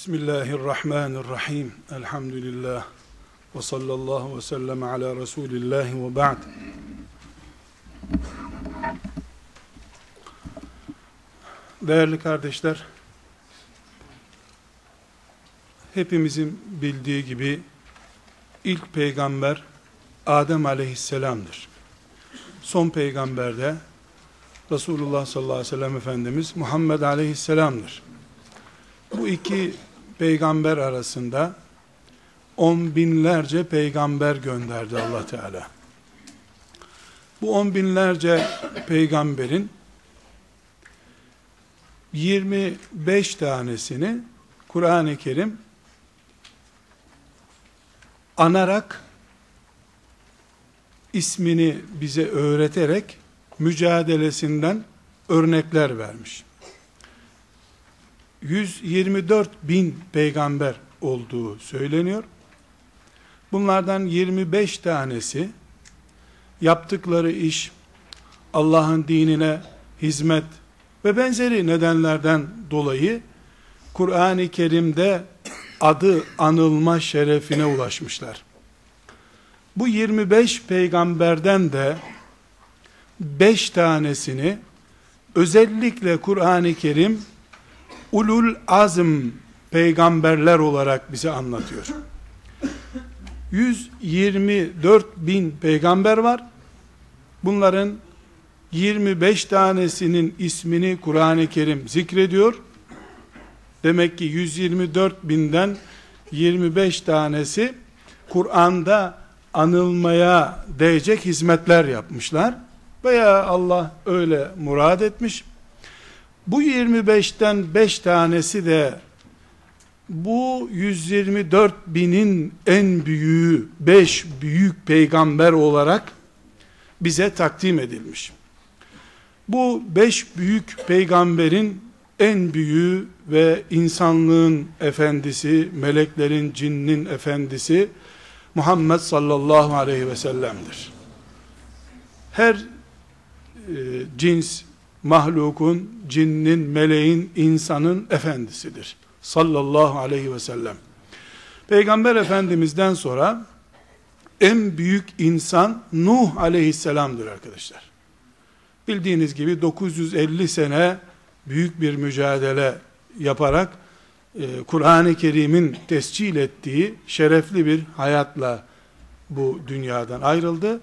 Bismillahirrahmanirrahim. Elhamdülillah. Ve sallallahu ve sellem ala Resulillahi ve ba'd. Değerli kardeşler, hepimizin bildiği gibi ilk peygamber Adem aleyhisselamdır. Son peygamber de Resulullah sallallahu aleyhi ve sellem Efendimiz Muhammed aleyhisselamdır. Bu iki peygamber arasında on binlerce peygamber gönderdi allah Teala. Bu on binlerce peygamberin 25 tanesini Kur'an-ı Kerim anarak ismini bize öğreterek mücadelesinden örnekler vermiş. 124 bin peygamber olduğu söyleniyor. Bunlardan 25 tanesi yaptıkları iş Allah'ın dinine hizmet ve benzeri nedenlerden dolayı Kur'an-ı Kerim'de adı anılma şerefine ulaşmışlar. Bu 25 peygamberden de 5 tanesini özellikle Kur'an-ı Kerim ulul azm peygamberler olarak bize anlatıyor. 124 bin peygamber var. Bunların 25 tanesinin ismini Kur'an-ı Kerim zikrediyor. Demek ki 124 binden 25 tanesi Kur'an'da anılmaya değecek hizmetler yapmışlar. Veya Allah öyle murad etmiş. Bu 25'ten 5 tanesi de bu 124 binin en büyüğü 5 büyük peygamber olarak bize takdim edilmiş. Bu 5 büyük peygamberin en büyüğü ve insanlığın efendisi, meleklerin, cinnin efendisi Muhammed sallallahu aleyhi ve sellem'dir. Her e, cins mahlukun, cinnin, meleğin, insanın efendisidir. Sallallahu aleyhi ve sellem. Peygamber Efendimiz'den sonra en büyük insan Nuh aleyhisselamdır arkadaşlar. Bildiğiniz gibi 950 sene büyük bir mücadele yaparak e, Kur'an-ı Kerim'in tescil ettiği şerefli bir hayatla bu dünyadan ayrıldı.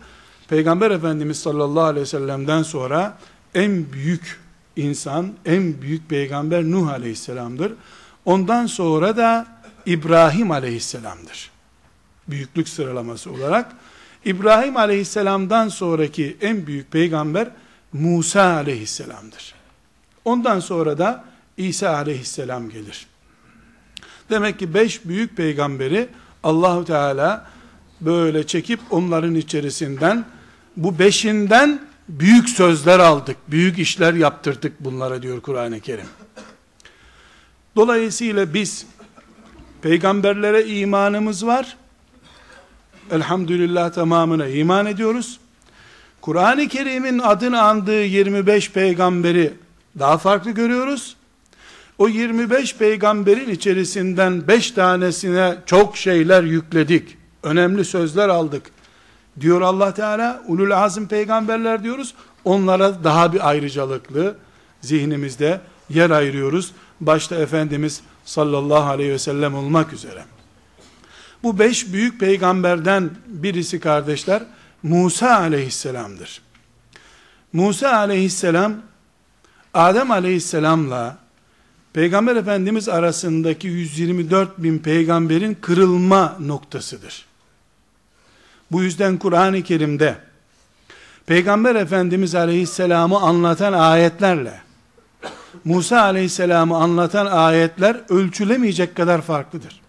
Peygamber Efendimiz sallallahu aleyhi ve sellem'den sonra en büyük insan, en büyük peygamber Nuh aleyhisselamdır. Ondan sonra da İbrahim aleyhisselamdır. Büyüklük sıralaması olarak. İbrahim aleyhisselamdan sonraki en büyük peygamber Musa aleyhisselamdır. Ondan sonra da İsa aleyhisselam gelir. Demek ki beş büyük peygamberi Allahu Teala böyle çekip onların içerisinden bu beşinden büyük sözler aldık, büyük işler yaptırdık bunlara diyor Kur'an-ı Kerim. Dolayısıyla biz peygamberlere imanımız var. Elhamdülillah tamamına iman ediyoruz. Kur'an-ı Kerim'in adını andığı 25 peygamberi daha farklı görüyoruz. O 25 peygamberin içerisinden 5 tanesine çok şeyler yükledik. Önemli sözler aldık diyor Allah Teala ulul azim peygamberler diyoruz. Onlara daha bir ayrıcalıklı zihnimizde yer ayırıyoruz. Başta Efendimiz sallallahu aleyhi ve sellem olmak üzere. Bu beş büyük peygamberden birisi kardeşler Musa aleyhisselamdır. Musa aleyhisselam Adem aleyhisselamla Peygamber Efendimiz arasındaki 124 bin peygamberin kırılma noktasıdır. Bu yüzden Kur'an-ı Kerim'de Peygamber Efendimiz Aleyhisselam'ı anlatan ayetlerle Musa aleyhisselamı anlatan ayetler ölçülemeyecek kadar farklıdır.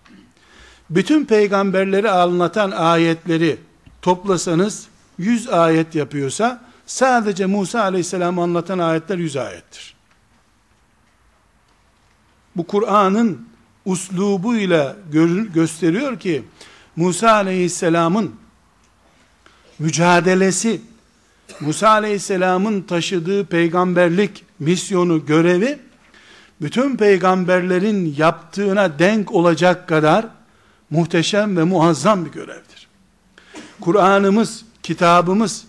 Bütün peygamberleri anlatan ayetleri toplasanız 100 ayet yapıyorsa sadece Musa aleyhisselamı anlatan ayetler 100 ayettir. Bu Kur'an'ın uslubuyla gösteriyor ki Musa aleyhisselamın mücadelesi Musa aleyhisselamın taşıdığı peygamberlik misyonu, görevi, bütün peygamberlerin yaptığına denk olacak kadar muhteşem ve muazzam bir görevdir. Kur'an'ımız, kitabımız,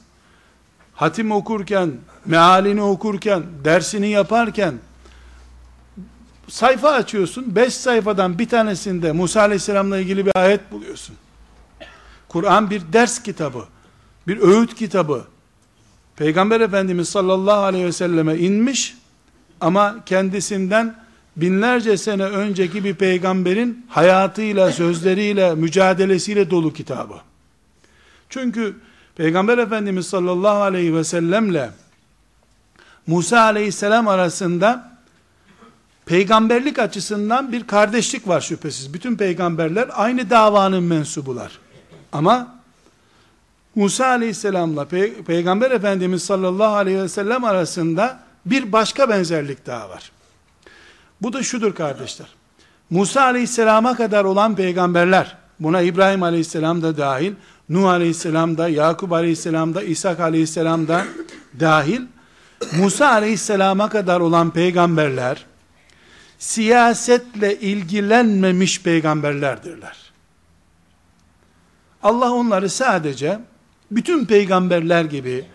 hatim okurken, mealini okurken, dersini yaparken, sayfa açıyorsun, beş sayfadan bir tanesinde Musa aleyhisselamla ilgili bir ayet buluyorsun. Kur'an bir ders kitabı, bir öğüt kitabı, Peygamber Efendimiz sallallahu aleyhi ve selleme inmiş ama kendisinden binlerce sene önceki bir peygamberin hayatıyla, sözleriyle, mücadelesiyle dolu kitabı. Çünkü Peygamber Efendimiz sallallahu aleyhi ve sellemle Musa aleyhisselam arasında peygamberlik açısından bir kardeşlik var şüphesiz. Bütün peygamberler aynı davanın mensubular. Ama Musa aleyhisselamla Pey Peygamber Efendimiz sallallahu aleyhi ve sellem arasında bir başka benzerlik daha var. Bu da şudur kardeşler. Musa aleyhisselama kadar olan peygamberler, buna İbrahim aleyhisselam da dahil, Nuh aleyhisselam da, Yakup aleyhisselam da, İshak aleyhisselam da dahil, Musa aleyhisselama kadar olan peygamberler, siyasetle ilgilenmemiş peygamberlerdirler. Allah onları sadece bütün peygamberler gibi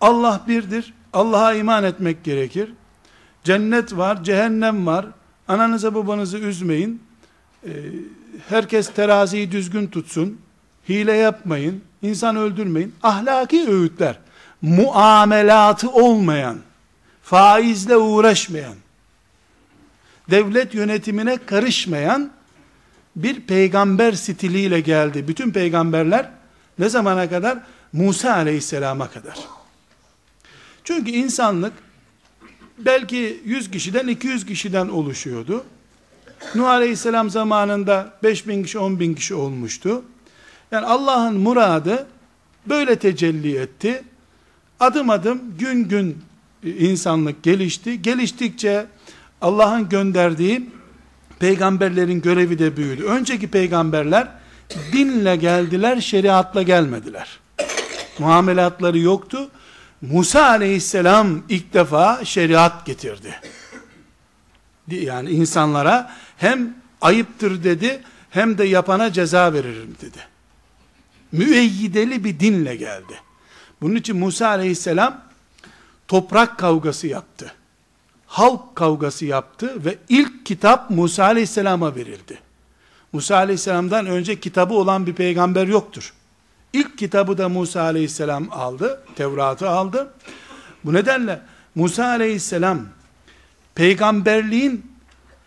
Allah birdir, Allah'a iman etmek gerekir. Cennet var, cehennem var. Ananıza babanızı üzmeyin. Ee, herkes teraziyi düzgün tutsun. Hile yapmayın. insan öldürmeyin. Ahlaki öğütler. Muamelatı olmayan, faizle uğraşmayan, devlet yönetimine karışmayan bir peygamber stiliyle geldi. Bütün peygamberler ne zamana kadar? Musa aleyhisselama kadar. Çünkü insanlık belki 100 kişiden 200 kişiden oluşuyordu. Nuh aleyhisselam zamanında 5 bin kişi 10 bin kişi olmuştu. Yani Allah'ın muradı böyle tecelli etti. Adım adım gün gün insanlık gelişti. Geliştikçe Allah'ın gönderdiği peygamberlerin görevi de büyüdü. Önceki peygamberler dinle geldiler, şeriatla gelmediler. Muamelatları yoktu. Musa aleyhisselam ilk defa şeriat getirdi. Yani insanlara hem ayıptır dedi, hem de yapana ceza veririm dedi. Müeyyideli bir dinle geldi. Bunun için Musa aleyhisselam toprak kavgası yaptı. Halk kavgası yaptı ve ilk kitap Musa aleyhisselama verildi. Musa aleyhisselamdan önce kitabı olan bir peygamber yoktur. İlk kitabı da Musa aleyhisselam aldı. Tevrat'ı aldı. Bu nedenle Musa aleyhisselam peygamberliğin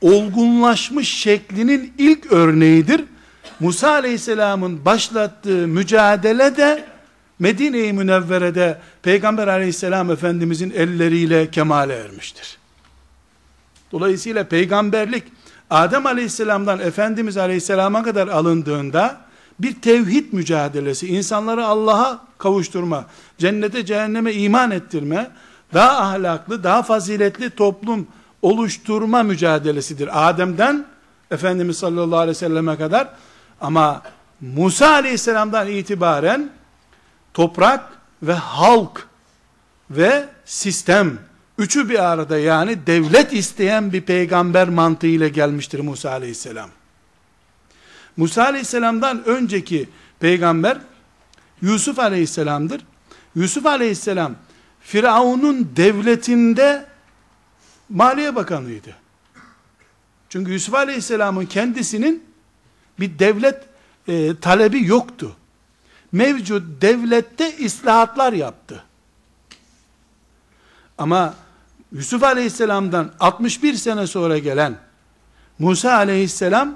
olgunlaşmış şeklinin ilk örneğidir. Musa aleyhisselamın başlattığı mücadele de Medine-i Münevvere'de Peygamber aleyhisselam efendimizin elleriyle kemale ermiştir. Dolayısıyla peygamberlik Adem aleyhisselamdan Efendimiz aleyhisselama kadar alındığında bir tevhid mücadelesi, insanları Allah'a kavuşturma, cennete cehenneme iman ettirme, daha ahlaklı, daha faziletli toplum oluşturma mücadelesidir. Adem'den Efendimiz sallallahu aleyhi ve selleme kadar ama Musa aleyhisselamdan itibaren toprak ve halk ve sistem Üçü bir arada yani devlet isteyen bir peygamber mantığıyla gelmiştir Musa aleyhisselam. Musa aleyhisselamdan önceki peygamber Yusuf aleyhisselamdır. Yusuf aleyhisselam Firavun'un devletinde Maliye Bakanıydı. Çünkü Yusuf aleyhisselamın kendisinin bir devlet e, talebi yoktu. Mevcut devlette islahatlar yaptı. Ama Yusuf aleyhisselamdan 61 sene sonra gelen Musa aleyhisselam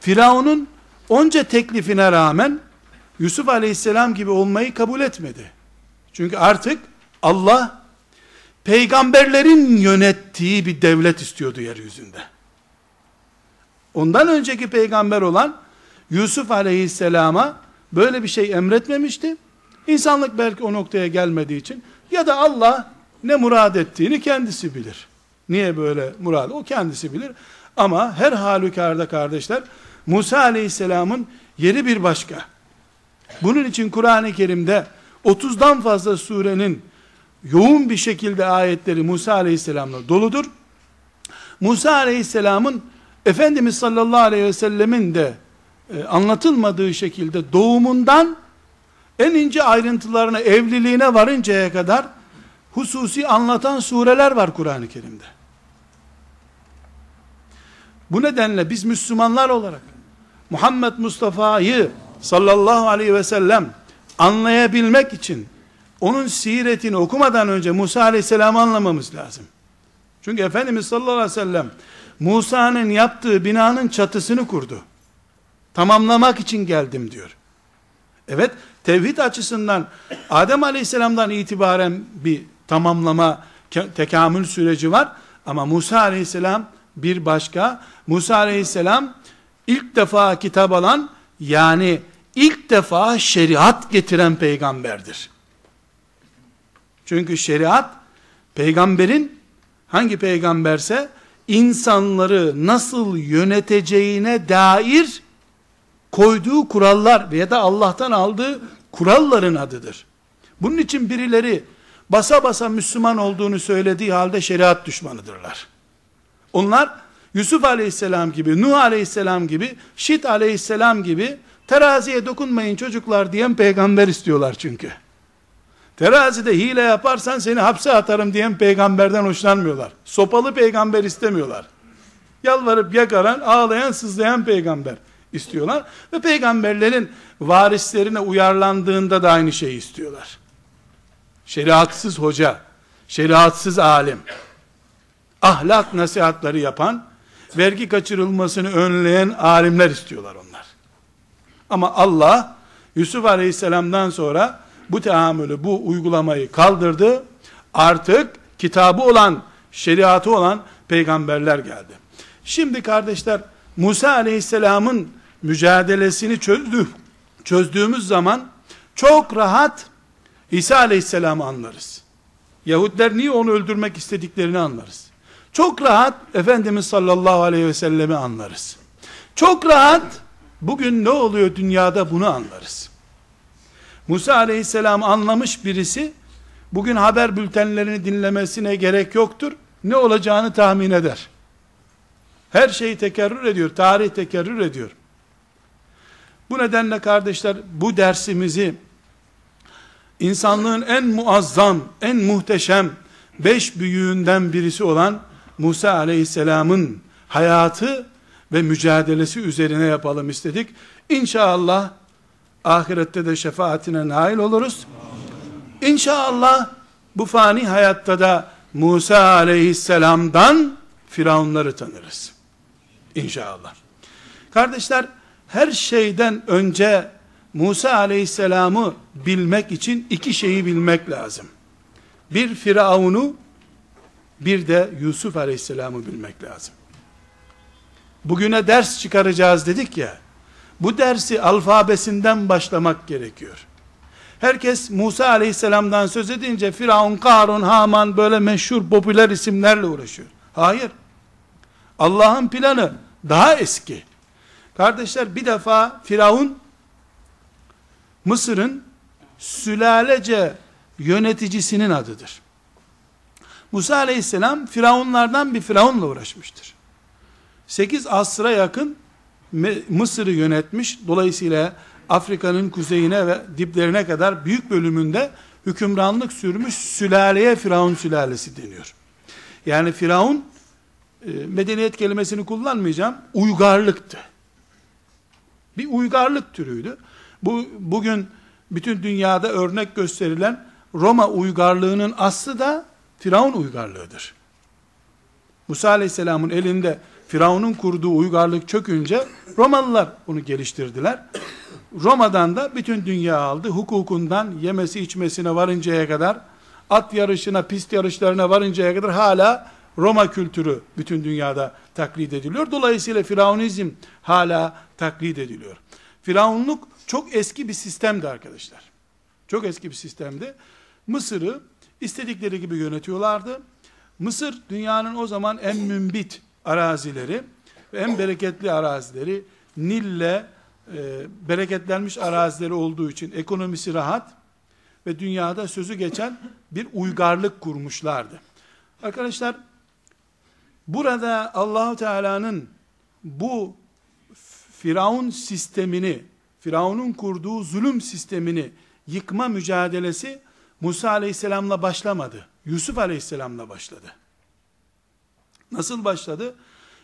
Firavun'un onca teklifine rağmen Yusuf aleyhisselam gibi olmayı kabul etmedi. Çünkü artık Allah peygamberlerin yönettiği bir devlet istiyordu yeryüzünde. Ondan önceki peygamber olan Yusuf aleyhisselama böyle bir şey emretmemişti. İnsanlık belki o noktaya gelmediği için ya da Allah ne murad ettiğini kendisi bilir. Niye böyle murad? O kendisi bilir. Ama her halükarda kardeşler Musa aleyhisselamın yeri bir başka. Bunun için Kur'an-ı Kerim'de 30'dan fazla surenin yoğun bir şekilde ayetleri Musa aleyhisselamla doludur. Musa aleyhisselamın Efendimiz sallallahu aleyhi ve sellemin de e, anlatılmadığı şekilde doğumundan en ince ayrıntılarına, evliliğine varıncaya kadar hususi anlatan sureler var Kur'an-ı Kerim'de. Bu nedenle biz Müslümanlar olarak Muhammed Mustafa'yı sallallahu aleyhi ve sellem anlayabilmek için onun siretini okumadan önce Musa aleyhisselamı anlamamız lazım. Çünkü Efendimiz sallallahu aleyhi ve sellem Musa'nın yaptığı binanın çatısını kurdu. Tamamlamak için geldim diyor. Evet, tevhid açısından Adem aleyhisselamdan itibaren bir tamamlama, tekamül süreci var. Ama Musa aleyhisselam bir başka. Musa aleyhisselam ilk defa kitap alan, yani ilk defa şeriat getiren peygamberdir. Çünkü şeriat, peygamberin, hangi peygamberse, insanları nasıl yöneteceğine dair koyduğu kurallar veya da Allah'tan aldığı kuralların adıdır. Bunun için birileri basa basa Müslüman olduğunu söylediği halde şeriat düşmanıdırlar. Onlar Yusuf aleyhisselam gibi, Nuh aleyhisselam gibi, Şit aleyhisselam gibi teraziye dokunmayın çocuklar diyen peygamber istiyorlar çünkü. Terazide hile yaparsan seni hapse atarım diyen peygamberden hoşlanmıyorlar. Sopalı peygamber istemiyorlar. Yalvarıp yakaran, ağlayan, sızlayan peygamber istiyorlar. Ve peygamberlerin varislerine uyarlandığında da aynı şeyi istiyorlar. Şeriatsız hoca, şeriatsız alim, ahlak nasihatları yapan, vergi kaçırılmasını önleyen alimler istiyorlar onlar. Ama Allah, Yusuf Aleyhisselam'dan sonra bu teamülü, bu uygulamayı kaldırdı. Artık kitabı olan, şeriatı olan peygamberler geldi. Şimdi kardeşler, Musa Aleyhisselam'ın mücadelesini çözdü, çözdüğümüz zaman çok rahat İsa Aleyhisselam'ı anlarız. Yahudiler niye onu öldürmek istediklerini anlarız. Çok rahat Efendimiz sallallahu aleyhi ve sellemi anlarız. Çok rahat bugün ne oluyor dünyada bunu anlarız. Musa aleyhisselam anlamış birisi bugün haber bültenlerini dinlemesine gerek yoktur. Ne olacağını tahmin eder. Her şey tekerrür ediyor. Tarih tekerrür ediyor. Bu nedenle kardeşler bu dersimizi insanlığın en muazzam, en muhteşem beş büyüğünden birisi olan Musa aleyhisselamın hayatı ve mücadelesi üzerine yapalım istedik. İnşallah ahirette de şefaatine nail oluruz. İnşallah bu fani hayatta da Musa aleyhisselamdan Firavunları tanırız. İnşallah. Kardeşler, her şeyden önce Musa aleyhisselamı bilmek için iki şeyi bilmek lazım. Bir Firavun'u, bir de Yusuf aleyhisselamı bilmek lazım. Bugüne ders çıkaracağız dedik ya, bu dersi alfabesinden başlamak gerekiyor. Herkes Musa aleyhisselamdan söz edince Firavun, Karun, Haman böyle meşhur popüler isimlerle uğraşıyor. Hayır. Allah'ın planı daha eski. Kardeşler bir defa Firavun Mısır'ın sülalece yöneticisinin adıdır. Musa aleyhisselam Firavunlardan bir Firavunla uğraşmıştır. 8 asra yakın Mısır'ı yönetmiş. Dolayısıyla Afrika'nın kuzeyine ve diplerine kadar büyük bölümünde hükümranlık sürmüş sülaleye Firavun sülalesi deniyor. Yani Firavun e, medeniyet kelimesini kullanmayacağım. Uygarlıktı. Bir uygarlık türüydü. Bu bugün bütün dünyada örnek gösterilen Roma uygarlığının aslı da Firavun uygarlığıdır. Musa Aleyhisselam'ın elinde Firavun'un kurduğu uygarlık çökünce Romalılar bunu geliştirdiler. Roma'dan da bütün dünya aldı. Hukukundan yemesi içmesine varıncaya kadar at yarışına, pist yarışlarına varıncaya kadar hala Roma kültürü bütün dünyada taklit ediliyor. Dolayısıyla Firavunizm hala taklit ediliyor. Firavunluk çok eski bir sistemdi arkadaşlar. Çok eski bir sistemdi. Mısır'ı istedikleri gibi yönetiyorlardı. Mısır dünyanın o zaman en mümbit arazileri ve en bereketli arazileri Nil'le e, bereketlenmiş arazileri olduğu için ekonomisi rahat ve dünyada sözü geçen bir uygarlık kurmuşlardı. Arkadaşlar burada Allahu Teala'nın bu Firavun sistemini, Firavun'un kurduğu zulüm sistemini yıkma mücadelesi Musa Aleyhisselam'la başlamadı. Yusuf Aleyhisselam'la başladı. Nasıl başladı?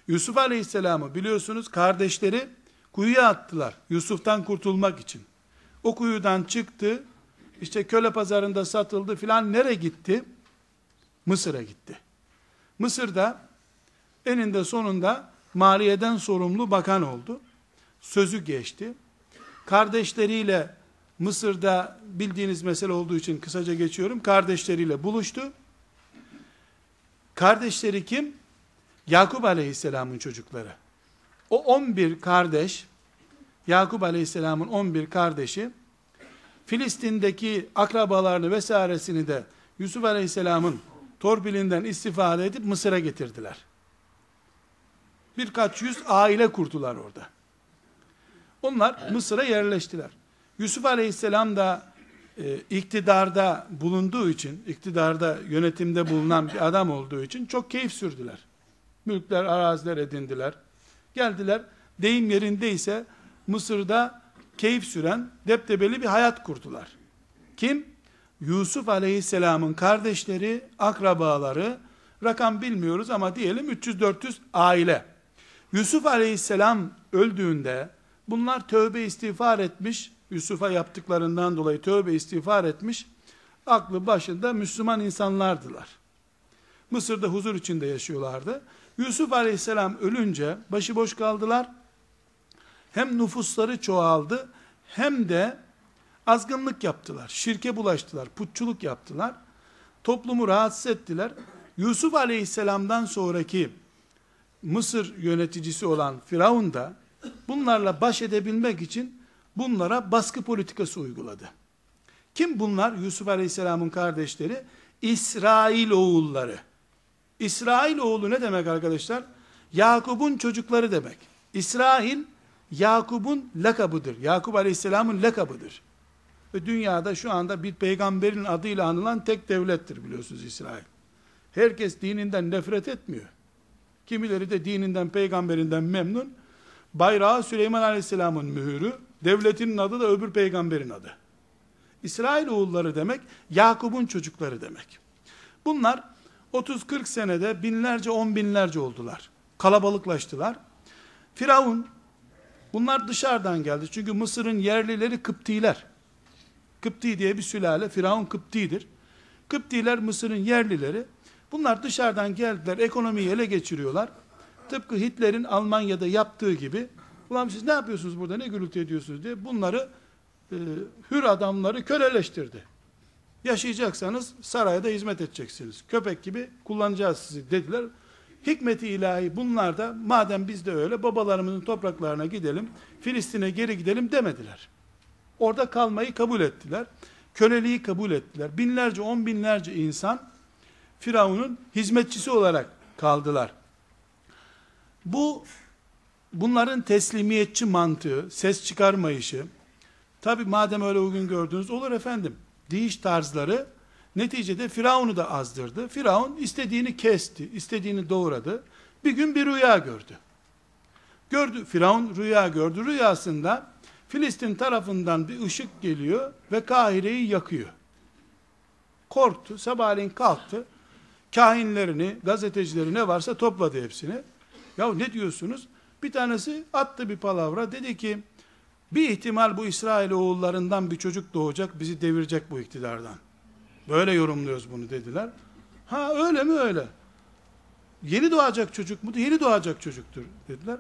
Yusuf Aleyhisselam'ı biliyorsunuz kardeşleri kuyuya attılar. Yusuf'tan kurtulmak için. O kuyudan çıktı. işte köle pazarında satıldı filan. Nereye gitti? Mısır'a gitti. Mısır'da eninde sonunda maliyeden sorumlu bakan oldu. Sözü geçti. Kardeşleriyle Mısır'da bildiğiniz mesele olduğu için kısaca geçiyorum. Kardeşleriyle buluştu. Kardeşleri kim? Yakup Aleyhisselam'ın çocukları. O 11 kardeş, Yakup Aleyhisselam'ın 11 kardeşi, Filistin'deki akrabalarını vesairesini de Yusuf Aleyhisselam'ın torpilinden istifade edip Mısır'a getirdiler. Birkaç yüz aile kurdular orada. Onlar Mısır'a yerleştiler. Yusuf Aleyhisselam da e, iktidarda bulunduğu için, iktidarda yönetimde bulunan bir adam olduğu için çok keyif sürdüler. Mülkler, araziler edindiler. Geldiler, deyim yerindeyse Mısır'da keyif süren, deptebeli bir hayat kurdular. Kim? Yusuf Aleyhisselam'ın kardeşleri, akrabaları, rakam bilmiyoruz ama diyelim 300-400 aile. Yusuf Aleyhisselam öldüğünde bunlar tövbe istiğfar etmiş, Yusuf'a yaptıklarından dolayı tövbe istiğfar etmiş, aklı başında Müslüman insanlardılar. Mısır'da huzur içinde yaşıyorlardı. Yusuf aleyhisselam ölünce başıboş kaldılar. Hem nüfusları çoğaldı hem de azgınlık yaptılar. Şirke bulaştılar, putçuluk yaptılar. Toplumu rahatsız ettiler. Yusuf aleyhisselamdan sonraki Mısır yöneticisi olan Firavun da bunlarla baş edebilmek için bunlara baskı politikası uyguladı. Kim bunlar? Yusuf Aleyhisselam'ın kardeşleri. İsrail oğulları. İsrail oğlu ne demek arkadaşlar? Yakup'un çocukları demek. İsrail, Yakup'un lakabıdır. Yakup Aleyhisselam'ın lakabıdır. Ve dünyada şu anda bir peygamberin adıyla anılan tek devlettir biliyorsunuz İsrail. Herkes dininden nefret etmiyor. Kimileri de dininden, peygamberinden memnun. Bayrağı Süleyman Aleyhisselam'ın mühürü, devletinin adı da öbür peygamberin adı. İsrail oğulları demek, Yakup'un çocukları demek. Bunlar 30-40 senede binlerce, on binlerce oldular. Kalabalıklaştılar. Firavun, bunlar dışarıdan geldi. Çünkü Mısır'ın yerlileri Kıptiler. Kıpti diye bir sülale, Firavun Kıpti'dir. Kıptiler Mısır'ın yerlileri. Bunlar dışarıdan geldiler, ekonomiyi ele geçiriyorlar. Tıpkı Hitler'in Almanya'da yaptığı gibi, ulan siz ne yapıyorsunuz burada, ne gürültü ediyorsunuz diye bunları, e, hür adamları köleleştirdi. Yaşayacaksanız sarayda hizmet edeceksiniz. Köpek gibi kullanacağız sizi dediler. Hikmeti ilahi bunlar da madem biz de öyle babalarımızın topraklarına gidelim, Filistin'e geri gidelim demediler. Orada kalmayı kabul ettiler. Köleliği kabul ettiler. Binlerce, on binlerce insan Firavun'un hizmetçisi olarak kaldılar. Bu bunların teslimiyetçi mantığı, ses çıkarmayışı, tabi madem öyle uygun gördünüz, olur efendim deyiş tarzları neticede Firavun'u da azdırdı. Firavun istediğini kesti, istediğini doğradı. Bir gün bir rüya gördü. Gördü, Firavun rüya gördü. Rüyasında Filistin tarafından bir ışık geliyor ve Kahire'yi yakıyor. Korktu, sabahleyin kalktı. Kahinlerini, gazetecileri ne varsa topladı hepsini. Ya ne diyorsunuz? Bir tanesi attı bir palavra, dedi ki, bir ihtimal bu İsrail oğullarından bir çocuk doğacak, bizi devirecek bu iktidardan. Böyle yorumluyoruz bunu dediler. Ha öyle mi öyle? Yeni doğacak çocuk mu? Yeni doğacak çocuktur dediler.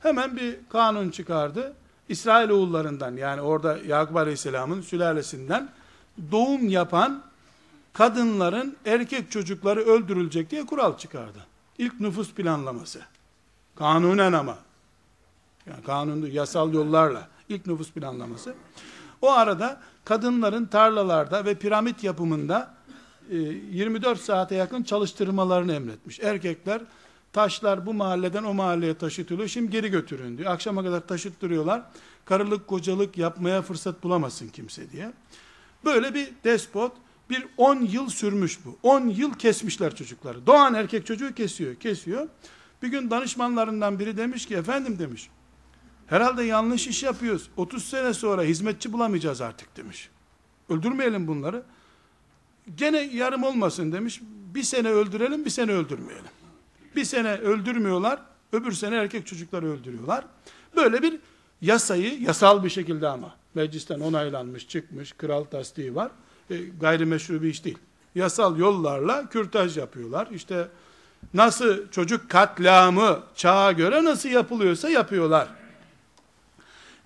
Hemen bir kanun çıkardı. İsrail oğullarından yani orada Yakup Aleyhisselam'ın sülalesinden doğum yapan kadınların erkek çocukları öldürülecek diye kural çıkardı. İlk nüfus planlaması. Kanunen ama. Yani kanunu yasal yollarla ilk nüfus planlaması. O arada kadınların tarlalarda ve piramit yapımında 24 e, saate yakın çalıştırmalarını emretmiş. Erkekler taşlar bu mahalleden o mahalleye taşıtılıyor. Şimdi geri götürün diyor. Akşama kadar taşıttırıyorlar. Karılık kocalık yapmaya fırsat bulamasın kimse diye. Böyle bir despot bir 10 yıl sürmüş bu. 10 yıl kesmişler çocukları. Doğan erkek çocuğu kesiyor, kesiyor. Bir gün danışmanlarından biri demiş ki efendim demiş. Herhalde yanlış iş yapıyoruz. 30 sene sonra hizmetçi bulamayacağız artık demiş. Öldürmeyelim bunları. Gene yarım olmasın demiş. Bir sene öldürelim, bir sene öldürmeyelim. Bir sene öldürmüyorlar, öbür sene erkek çocukları öldürüyorlar. Böyle bir yasayı, yasal bir şekilde ama, meclisten onaylanmış, çıkmış, kral tasdiği var. E, gayrimeşru bir iş değil. Yasal yollarla kürtaj yapıyorlar. İşte nasıl çocuk katliamı çağa göre nasıl yapılıyorsa yapıyorlar.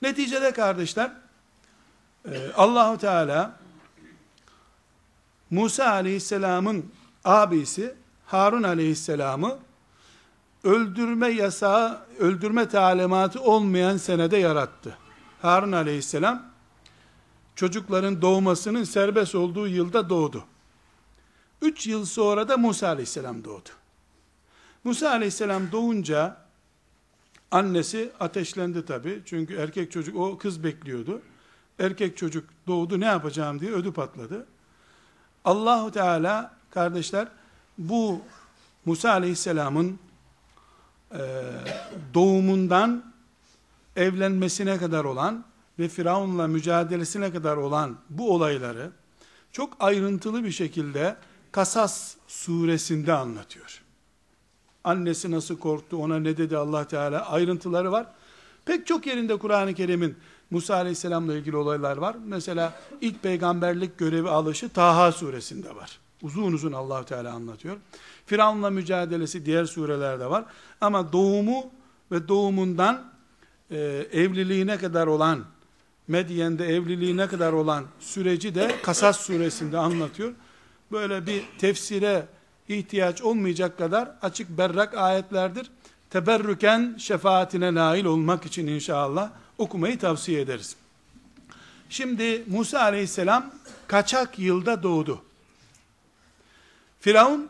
Neticede kardeşler, e, Allahu Teala Musa Aleyhisselam'ın abisi Harun Aleyhisselam'ı öldürme yasağı, öldürme talimatı olmayan senede yarattı. Harun aleyhisselam, çocukların doğmasının serbest olduğu yılda doğdu. Üç yıl sonra da Musa aleyhisselam doğdu. Musa aleyhisselam doğunca, annesi ateşlendi tabi. Çünkü erkek çocuk, o kız bekliyordu. Erkek çocuk doğdu ne yapacağım diye ödü patladı. Allahu Teala kardeşler bu Musa Aleyhisselam'ın e, doğumundan evlenmesine kadar olan ve Firavun'la mücadelesine kadar olan bu olayları çok ayrıntılı bir şekilde Kasas suresinde anlatıyor. Annesi nasıl korktu, ona ne dedi Allah Teala ayrıntıları var. Pek çok yerinde Kur'an-ı Kerim'in Musa Aleyhisselam'la ilgili olaylar var. Mesela ilk peygamberlik görevi alışı Taha suresinde var. Uzun uzun allah Teala anlatıyor. Firavun'la mücadelesi diğer surelerde var. Ama doğumu ve doğumundan e, evliliğine kadar olan, Medyen'de evliliğine kadar olan süreci de Kasas suresinde anlatıyor. Böyle bir tefsire ihtiyaç olmayacak kadar açık berrak ayetlerdir. Teberrüken şefaatine nail olmak için inşallah okumayı tavsiye ederiz. Şimdi Musa aleyhisselam kaçak yılda doğdu. Firavun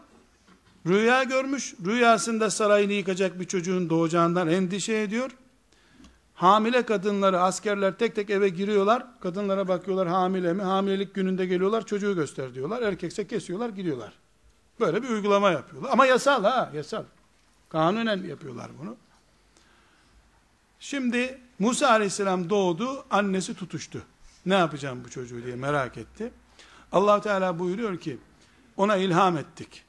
rüya görmüş, rüyasında sarayını yıkacak bir çocuğun doğacağından endişe ediyor. Hamile kadınları, askerler tek tek eve giriyorlar, kadınlara bakıyorlar hamile mi, hamilelik gününde geliyorlar, çocuğu göster diyorlar, erkekse kesiyorlar, gidiyorlar. Böyle bir uygulama yapıyorlar. Ama yasal ha, yasal. Kanunen yapıyorlar bunu. Şimdi Musa aleyhisselam doğdu, annesi tutuştu. Ne yapacağım bu çocuğu diye merak etti. allah Teala buyuruyor ki, ona ilham ettik.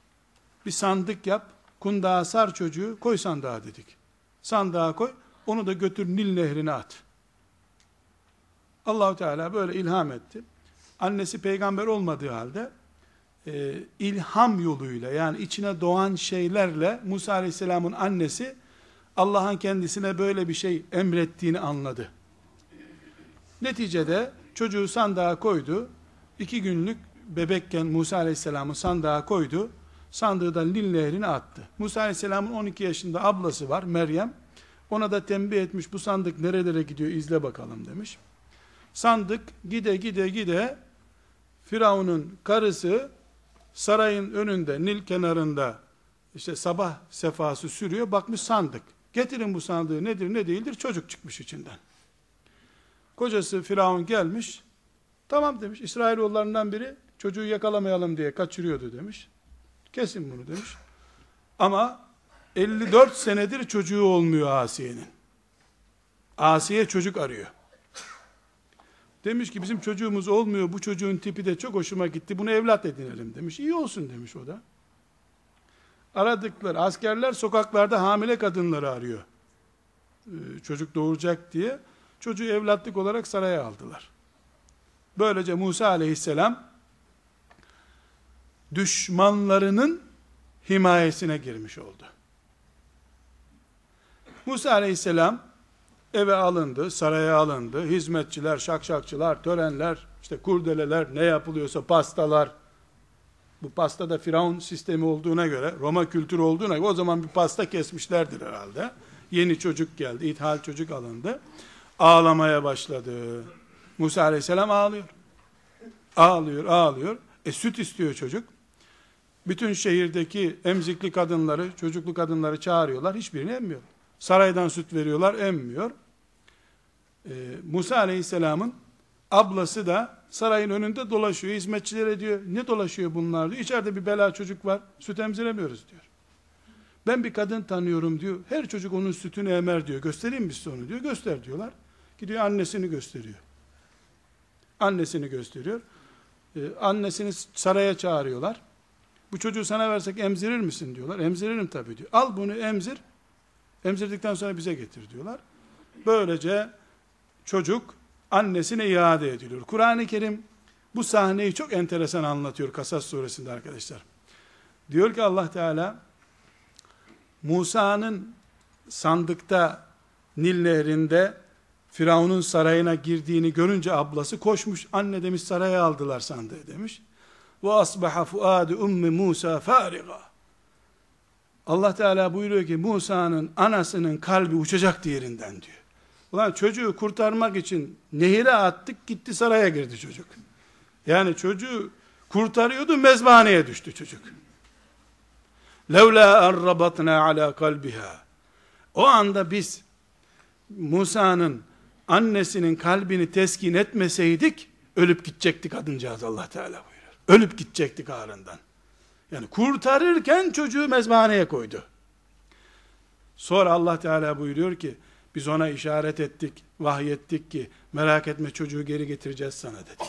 Bir sandık yap, kundağa sar çocuğu, koy sandığa dedik. Sandığa koy, onu da götür Nil nehrine at. Allahu Teala böyle ilham etti. Annesi peygamber olmadığı halde e, ilham yoluyla yani içine doğan şeylerle Musa Aleyhisselam'ın annesi Allah'ın kendisine böyle bir şey emrettiğini anladı. Neticede çocuğu sandığa koydu. iki günlük bebekken Musa Aleyhisselam'ı sandığa koydu. Sandığı da Nil nehrine attı. Musa Aleyhisselam'ın 12 yaşında ablası var Meryem. Ona da tembih etmiş bu sandık nerelere gidiyor izle bakalım demiş. Sandık gide gide gide Firavun'un karısı sarayın önünde Nil kenarında işte sabah sefası sürüyor bakmış sandık. Getirin bu sandığı nedir ne değildir çocuk çıkmış içinden. Kocası Firavun gelmiş. Tamam demiş İsrailoğullarından biri çocuğu yakalamayalım diye kaçırıyordu demiş. Kesin bunu demiş. Ama 54 senedir çocuğu olmuyor Asiye'nin. Asiye çocuk arıyor. Demiş ki bizim çocuğumuz olmuyor, bu çocuğun tipi de çok hoşuma gitti, bunu evlat edinelim demiş. İyi olsun demiş o da. Aradıkları askerler sokaklarda hamile kadınları arıyor. Ee, çocuk doğuracak diye. Çocuğu evlatlık olarak saraya aldılar. Böylece Musa aleyhisselam düşmanlarının himayesine girmiş oldu. Musa aleyhisselam eve alındı, saraya alındı. Hizmetçiler, şakşakçılar, törenler, işte kurdeleler, ne yapılıyorsa pastalar, Bu pasta da Firavun sistemi olduğuna göre, Roma kültürü olduğuna göre o zaman bir pasta kesmişlerdir herhalde. Yeni çocuk geldi, ithal çocuk alındı. Ağlamaya başladı. Musa aleyhisselam ağlıyor. Ağlıyor, ağlıyor. E süt istiyor çocuk. Bütün şehirdeki emzikli kadınları, çocuklu kadınları çağırıyorlar. Hiçbirini emmiyor. Saraydan süt veriyorlar, emmiyor. Ee, Musa aleyhisselamın ablası da sarayın önünde dolaşıyor. Hizmetçilere diyor, ne dolaşıyor bunlar diyor. İçeride bir bela çocuk var, süt emziremiyoruz diyor. Ben bir kadın tanıyorum diyor. Her çocuk onun sütünü emer diyor. Göstereyim mi size onu diyor. Göster diyorlar. Gidiyor annesini gösteriyor. Annesini gösteriyor. Ee, annesini saraya çağırıyorlar. Bu çocuğu sana versek emzirir misin diyorlar. Emziririm tabii diyor. Al bunu emzir. Emzirdikten sonra bize getir diyorlar. Böylece çocuk annesine iade ediliyor. Kur'an-ı Kerim bu sahneyi çok enteresan anlatıyor Kasas suresinde arkadaşlar. Diyor ki Allah Teala Musa'nın sandıkta Nil nehrinde Firavun'un sarayına girdiğini görünce ablası koşmuş. Anne demiş saraya aldılar sandığı demiş. Ve asbaha fuadu ummi Musa fariga. Allah Teala buyuruyor ki Musa'nın anasının kalbi uçacak yerinden diyor. Ulan çocuğu kurtarmak için nehire attık gitti saraya girdi çocuk. Yani çocuğu kurtarıyordu mezbaneye düştü çocuk. Levla en rabatna ala kalbiha. O anda biz Musa'nın annesinin kalbini teskin etmeseydik ölüp gidecektik kadıncağız Allah Teala buyuruyor. Ölüp gidecektik ağrından. Yani kurtarırken çocuğu mezbaneye koydu. Sonra Allah Teala buyuruyor ki biz ona işaret ettik, vahyettik ki merak etme çocuğu geri getireceğiz sana dedi.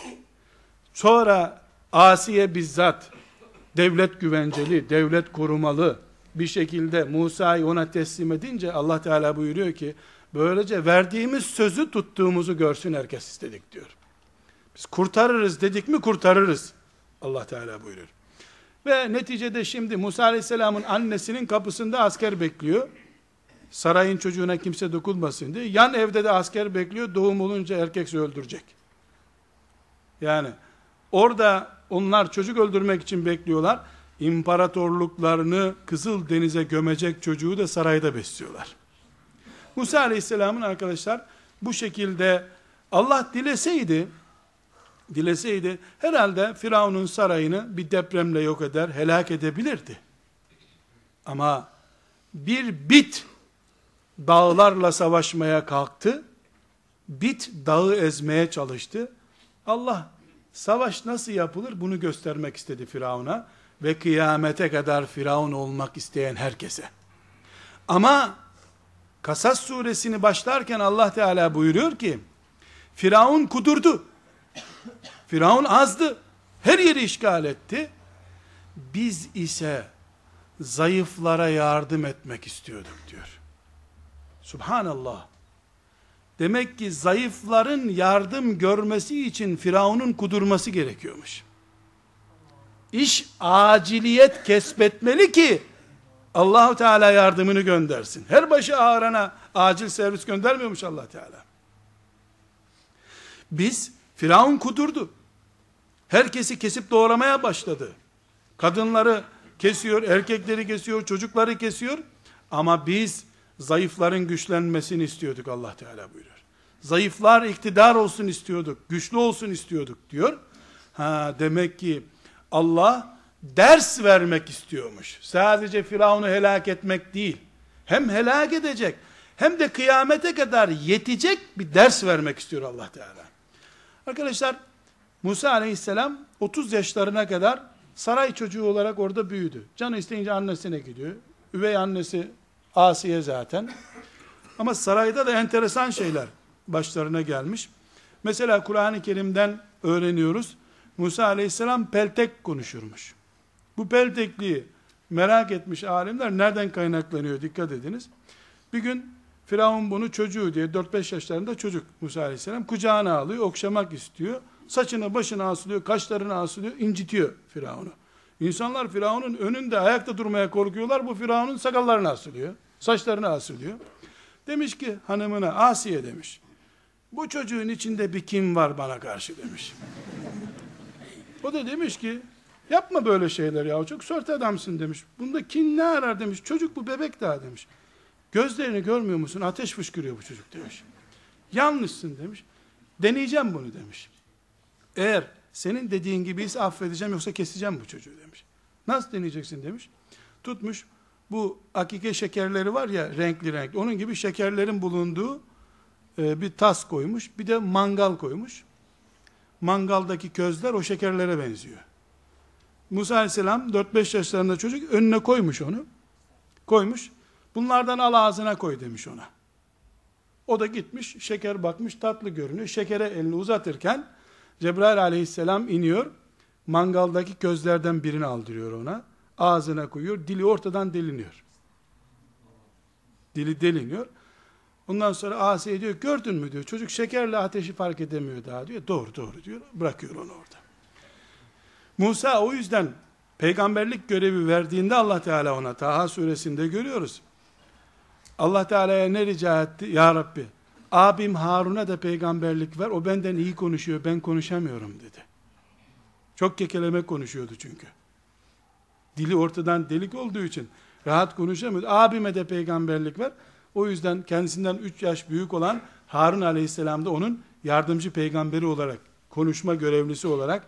Sonra Asiye bizzat devlet güvenceli, devlet korumalı bir şekilde Musa'yı ona teslim edince Allah Teala buyuruyor ki böylece verdiğimiz sözü tuttuğumuzu görsün herkes istedik diyor. Biz kurtarırız dedik mi kurtarırız. Allah Teala buyuruyor. Ve neticede şimdi Musa Aleyhisselam'ın annesinin kapısında asker bekliyor. Sarayın çocuğuna kimse dokunmasın diye. Yan evde de asker bekliyor. Doğum olunca erkekse öldürecek. Yani orada onlar çocuk öldürmek için bekliyorlar. İmparatorluklarını Kızıl Denize gömecek çocuğu da sarayda besliyorlar. Musa Aleyhisselam'ın arkadaşlar bu şekilde Allah dileseydi dileseydi herhalde Firavun'un sarayını bir depremle yok eder, helak edebilirdi. Ama bir bit dağlarla savaşmaya kalktı. Bit dağı ezmeye çalıştı. Allah savaş nasıl yapılır bunu göstermek istedi Firavun'a ve kıyamete kadar Firavun olmak isteyen herkese. Ama Kasas suresini başlarken Allah Teala buyuruyor ki Firavun kudurdu. Firavun azdı. Her yeri işgal etti. Biz ise zayıflara yardım etmek istiyorduk diyor. Subhanallah. Demek ki zayıfların yardım görmesi için Firavun'un kudurması gerekiyormuş. İş aciliyet kesbetmeli ki Allahu Teala yardımını göndersin. Her başı ağrana acil servis göndermiyormuş Allah Teala. Biz Firavun kudurdu. Herkesi kesip doğramaya başladı. Kadınları kesiyor, erkekleri kesiyor, çocukları kesiyor. Ama biz zayıfların güçlenmesini istiyorduk Allah Teala buyuruyor. Zayıflar iktidar olsun istiyorduk, güçlü olsun istiyorduk diyor. Ha demek ki Allah ders vermek istiyormuş. Sadece Firavun'u helak etmek değil. Hem helak edecek hem de kıyamete kadar yetecek bir ders vermek istiyor Allah Teala. Arkadaşlar Musa aleyhisselam 30 yaşlarına kadar saray çocuğu olarak orada büyüdü. Canı isteyince annesine gidiyor. Üvey annesi Asiye zaten. Ama sarayda da enteresan şeyler başlarına gelmiş. Mesela Kur'an-ı Kerim'den öğreniyoruz. Musa aleyhisselam peltek konuşurmuş. Bu peltekliği merak etmiş alimler nereden kaynaklanıyor dikkat ediniz. Bir gün Firavun bunu çocuğu diye 4-5 yaşlarında çocuk Musa aleyhisselam kucağına alıyor, okşamak istiyor. Saçını başına asılıyor, kaşlarını asılıyor, incitiyor Firavun'u. İnsanlar Firavun'un önünde ayakta durmaya korkuyorlar. Bu Firavun'un sakallarını asılıyor. Saçlarını asılıyor. Demiş ki hanımına Asiye demiş. Bu çocuğun içinde bir kim var bana karşı demiş. O da demiş ki Yapma böyle şeyler ya. Çok sert adamsın demiş. Bunda kin ne arar demiş. Çocuk bu bebek daha demiş. Gözlerini görmüyor musun? Ateş fışkırıyor bu çocuk demiş. Yanlışsın demiş. Deneyeceğim bunu demiş. Eğer senin dediğin gibiyse affedeceğim yoksa keseceğim bu çocuğu demiş. Nasıl deneyeceksin demiş. Tutmuş bu akike şekerleri var ya renkli renkli. Onun gibi şekerlerin bulunduğu e, bir tas koymuş. Bir de mangal koymuş. Mangaldaki közler o şekerlere benziyor. Musa aleyhisselam 4-5 yaşlarında çocuk önüne koymuş onu. Koymuş. Bunlardan al ağzına koy demiş ona. O da gitmiş, şeker bakmış, tatlı görünüyor. Şekere elini uzatırken Cebrail aleyhisselam iniyor. Mangaldaki közlerden birini aldırıyor ona. Ağzına koyuyor. Dili ortadan deliniyor. Dili deliniyor. Ondan sonra Asiye diyor, gördün mü diyor. Çocuk şekerle ateşi fark edemiyor daha diyor. Doğru doğru diyor. Bırakıyor onu orada. Musa o yüzden peygamberlik görevi verdiğinde Allah Teala ona Taha suresinde görüyoruz. Allah Teala'ya ne rica etti? Ya Rabbi, abim Harun'a da peygamberlik ver, o benden iyi konuşuyor, ben konuşamıyorum dedi. Çok kekeleme konuşuyordu çünkü. Dili ortadan delik olduğu için rahat konuşamıyordu. Abime de peygamberlik ver. O yüzden kendisinden 3 yaş büyük olan Harun aleyhisselam da onun yardımcı peygamberi olarak, konuşma görevlisi olarak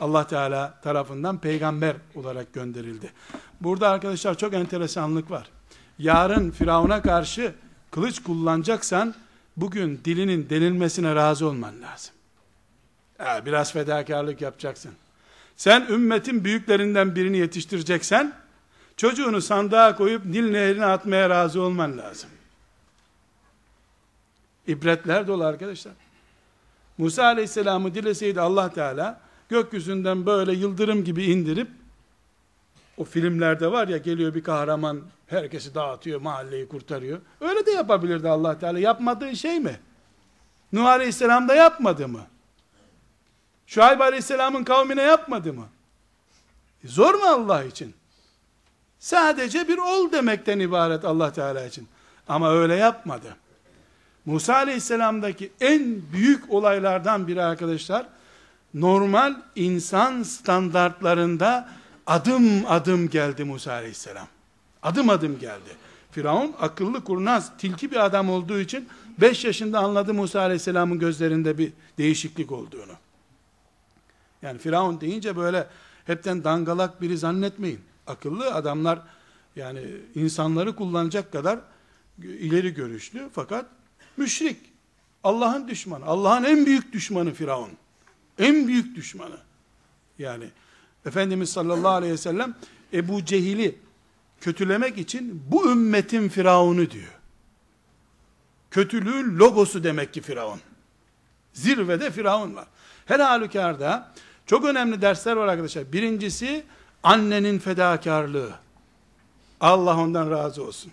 Allah Teala tarafından peygamber olarak gönderildi. Burada arkadaşlar çok enteresanlık var yarın Firavun'a karşı kılıç kullanacaksan bugün dilinin delilmesine razı olman lazım. Ya, biraz fedakarlık yapacaksın. Sen ümmetin büyüklerinden birini yetiştireceksen çocuğunu sandığa koyup Nil nehrine atmaya razı olman lazım. İbretler dolu arkadaşlar. Musa aleyhisselamı dileseydi Allah Teala gökyüzünden böyle yıldırım gibi indirip o filmlerde var ya geliyor bir kahraman herkesi dağıtıyor, mahalleyi kurtarıyor. Öyle de yapabilirdi Allah Teala. Yapmadığı şey mi? Nuh Aleyhisselam da yapmadı mı? Şuayb Aleyhisselam'ın kavmine yapmadı mı? E zor mu Allah için? Sadece bir ol demekten ibaret Allah Teala için. Ama öyle yapmadı. Musa Aleyhisselam'daki en büyük olaylardan biri arkadaşlar, normal insan standartlarında adım adım geldi Musa aleyhisselam. Adım adım geldi. Firavun akıllı kurnaz, tilki bir adam olduğu için 5 yaşında anladı Musa aleyhisselamın gözlerinde bir değişiklik olduğunu. Yani Firavun deyince böyle hepten dangalak biri zannetmeyin. Akıllı adamlar yani insanları kullanacak kadar ileri görüşlü fakat müşrik. Allah'ın düşmanı. Allah'ın en büyük düşmanı Firavun. En büyük düşmanı. Yani Efendimiz sallallahu aleyhi ve sellem Ebu Cehil'i kötülemek için bu ümmetin firavunu diyor. Kötülüğün logosu demek ki firavun. Zirvede firavun var. Her halükarda çok önemli dersler var arkadaşlar. Birincisi annenin fedakarlığı. Allah ondan razı olsun.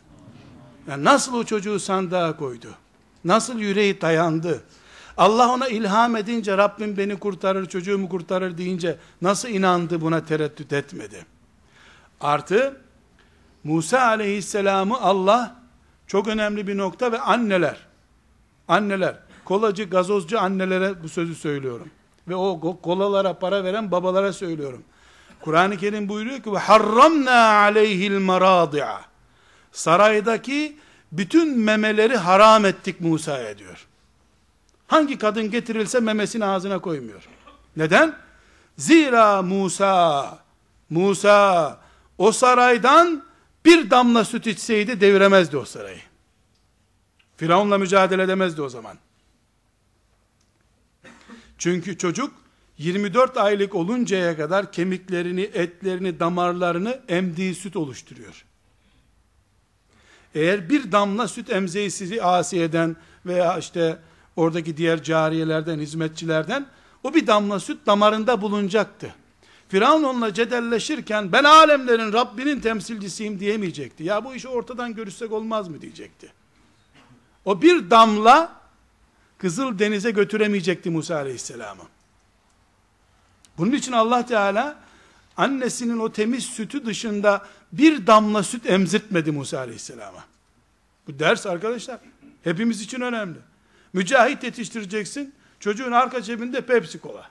Yani nasıl o çocuğu sandığa koydu? Nasıl yüreği dayandı? Allah ona ilham edince Rabbim beni kurtarır, çocuğumu kurtarır deyince nasıl inandı buna tereddüt etmedi. Artı Musa aleyhisselamı Allah çok önemli bir nokta ve anneler anneler kolacı gazozcu annelere bu sözü söylüyorum. Ve o kolalara para veren babalara söylüyorum. Kur'an-ı Kerim buyuruyor ki ve harramna aleyhil maradi'a. Saraydaki bütün memeleri haram ettik Musa'ya diyor. Hangi kadın getirilse memesini ağzına koymuyor. Neden? Zira Musa, Musa o saraydan bir damla süt içseydi deviremezdi o sarayı. Firavunla mücadele edemezdi o zaman. Çünkü çocuk 24 aylık oluncaya kadar kemiklerini, etlerini, damarlarını emdiği süt oluşturuyor. Eğer bir damla süt emzeyi sizi asiyeden veya işte oradaki diğer cariyelerden, hizmetçilerden o bir damla süt damarında bulunacaktı. Firavun onunla cedelleşirken ben alemlerin Rabbinin temsilcisiyim diyemeyecekti. Ya bu işi ortadan görüşsek olmaz mı diyecekti. O bir damla Kızıl Denize götüremeyecekti Musa Aleyhisselam'ı. Bunun için Allah Teala annesinin o temiz sütü dışında bir damla süt emzirtmedi Musa Aleyhisselam'a. Bu ders arkadaşlar hepimiz için önemli. Mücahit yetiştireceksin. Çocuğun arka cebinde Pepsi Cola.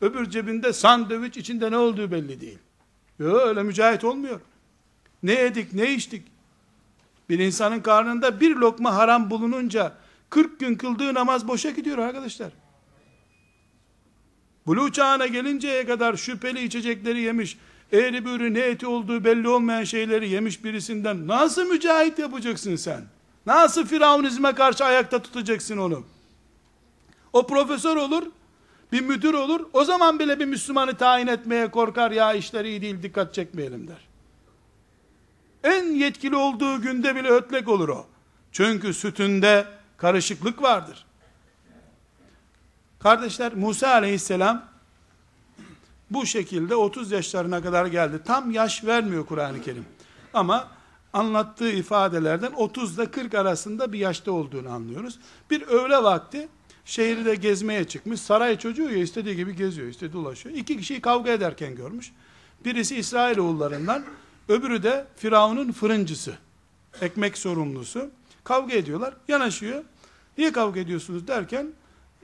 Öbür cebinde sandviç içinde ne olduğu belli değil. Yok öyle mücahit olmuyor. Ne yedik ne içtik. Bir insanın karnında bir lokma haram bulununca 40 gün kıldığı namaz boşa gidiyor arkadaşlar. Bulu çağına gelinceye kadar şüpheli içecekleri yemiş, eğri büğrü ne eti olduğu belli olmayan şeyleri yemiş birisinden nasıl mücahit yapacaksın sen? Nasıl firavunizme karşı ayakta tutacaksın onu? O profesör olur, bir müdür olur, o zaman bile bir Müslümanı tayin etmeye korkar, ya işler iyi değil dikkat çekmeyelim der. En yetkili olduğu günde bile ötlek olur o. Çünkü sütünde karışıklık vardır. Kardeşler Musa aleyhisselam bu şekilde 30 yaşlarına kadar geldi. Tam yaş vermiyor Kur'an-ı Kerim. Ama anlattığı ifadelerden 30 ile 40 arasında bir yaşta olduğunu anlıyoruz. Bir öğle vakti şehirde gezmeye çıkmış. Saray çocuğu ya istediği gibi geziyor, istediği dolaşıyor. İki kişiyi kavga ederken görmüş. Birisi İsrailoğullarından, öbürü de Firavun'un fırıncısı. Ekmek sorumlusu. Kavga ediyorlar. Yanaşıyor. Niye kavga ediyorsunuz derken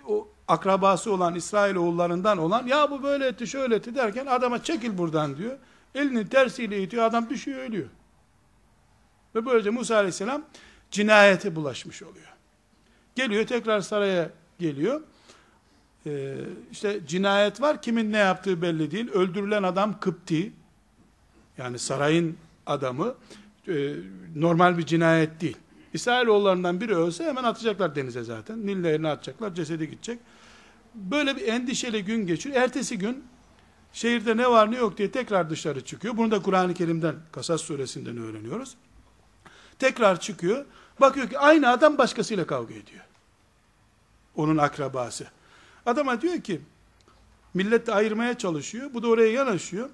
o akrabası olan İsrailoğullarından olan ya bu böyle etti şöyle etti derken adama çekil buradan diyor. Elini tersiyle itiyor adam düşüyor ölüyor. Ve böylece Musa aleyhisselam cinayete bulaşmış oluyor. Geliyor tekrar saraya geliyor. Ee, işte cinayet var kimin ne yaptığı belli değil. Öldürülen adam Kıpti. Yani sarayın adamı. Ee, normal bir cinayet değil. İsrailoğullarından biri ölse hemen atacaklar denize zaten. Nil atacaklar, cesedi gidecek. Böyle bir endişeli gün geçiyor. Ertesi gün şehirde ne var ne yok diye tekrar dışarı çıkıyor. Bunu da Kur'an-ı Kerim'den, Kasas suresinden öğreniyoruz. Tekrar çıkıyor. Bakıyor ki aynı adam başkasıyla kavga ediyor. Onun akrabası. Adama diyor ki, millet de ayırmaya çalışıyor. Bu da oraya yanaşıyor.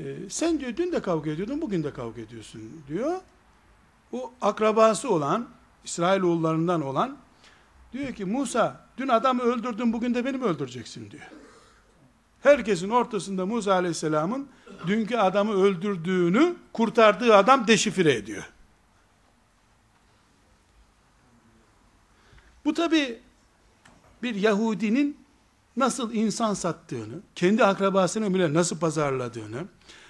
E, sen diyor dün de kavga ediyordun, bugün de kavga ediyorsun diyor. O akrabası olan, İsrailoğullarından olan, diyor ki Musa dün adamı öldürdün, bugün de beni mi öldüreceksin diyor. Herkesin ortasında Musa aleyhisselamın dünkü adamı öldürdüğünü kurtardığı adam deşifre ediyor. Bu tabi bir Yahudinin nasıl insan sattığını, kendi akrabasını bile nasıl pazarladığını,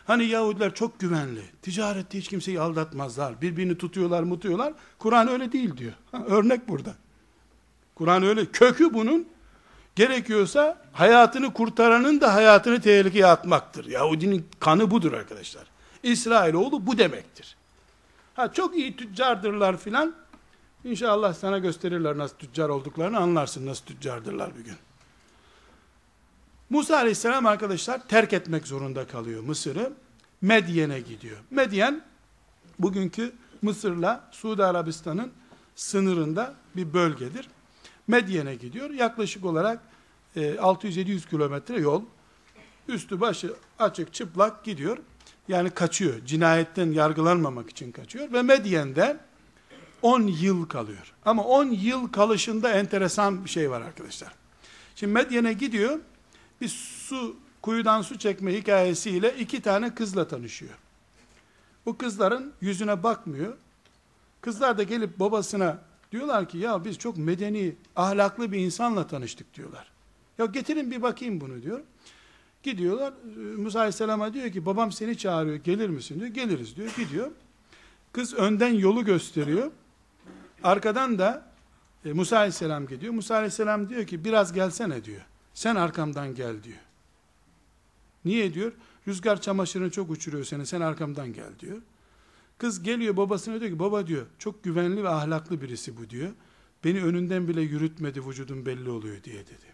hani Yahudiler çok güvenli, ticarette hiç kimseyi aldatmazlar, birbirini tutuyorlar, mutuyorlar, Kur'an öyle değil diyor. Ha, örnek burada. Kur'an öyle, kökü bunun, gerekiyorsa hayatını kurtaranın da hayatını tehlikeye atmaktır. Yahudinin kanı budur arkadaşlar. İsrailoğlu bu demektir. Ha çok iyi tüccardırlar filan, İnşallah sana gösterirler nasıl tüccar olduklarını anlarsın nasıl tüccardırlar bir gün. Musa aleyhisselam arkadaşlar terk etmek zorunda kalıyor Mısır'ı. Medyen'e gidiyor. Medyen bugünkü Mısır'la Suudi Arabistan'ın sınırında bir bölgedir. Medyen'e gidiyor. Yaklaşık olarak 600-700 e, kilometre yol. Üstü başı açık çıplak gidiyor. Yani kaçıyor. Cinayetten yargılanmamak için kaçıyor. Ve Medyen'de 10 yıl kalıyor. Ama 10 yıl kalışında enteresan bir şey var arkadaşlar. Şimdi Medyen'e gidiyor, bir su, kuyudan su çekme hikayesiyle iki tane kızla tanışıyor. Bu kızların yüzüne bakmıyor. Kızlar da gelip babasına diyorlar ki ya biz çok medeni, ahlaklı bir insanla tanıştık diyorlar. Ya getirin bir bakayım bunu diyor. Gidiyorlar. Musa Aleyhisselam'a diyor ki babam seni çağırıyor gelir misin diyor. Geliriz diyor. Gidiyor. Kız önden yolu gösteriyor. Arkadan da e, Musa aleyhisselam gidiyor. Musa aleyhisselam diyor ki biraz gelsene diyor. Sen arkamdan gel diyor. Niye diyor? Rüzgar çamaşırını çok uçuruyor seni. Sen arkamdan gel diyor. Kız geliyor babasına diyor ki baba diyor çok güvenli ve ahlaklı birisi bu diyor. Beni önünden bile yürütmedi vücudum belli oluyor diye dedi.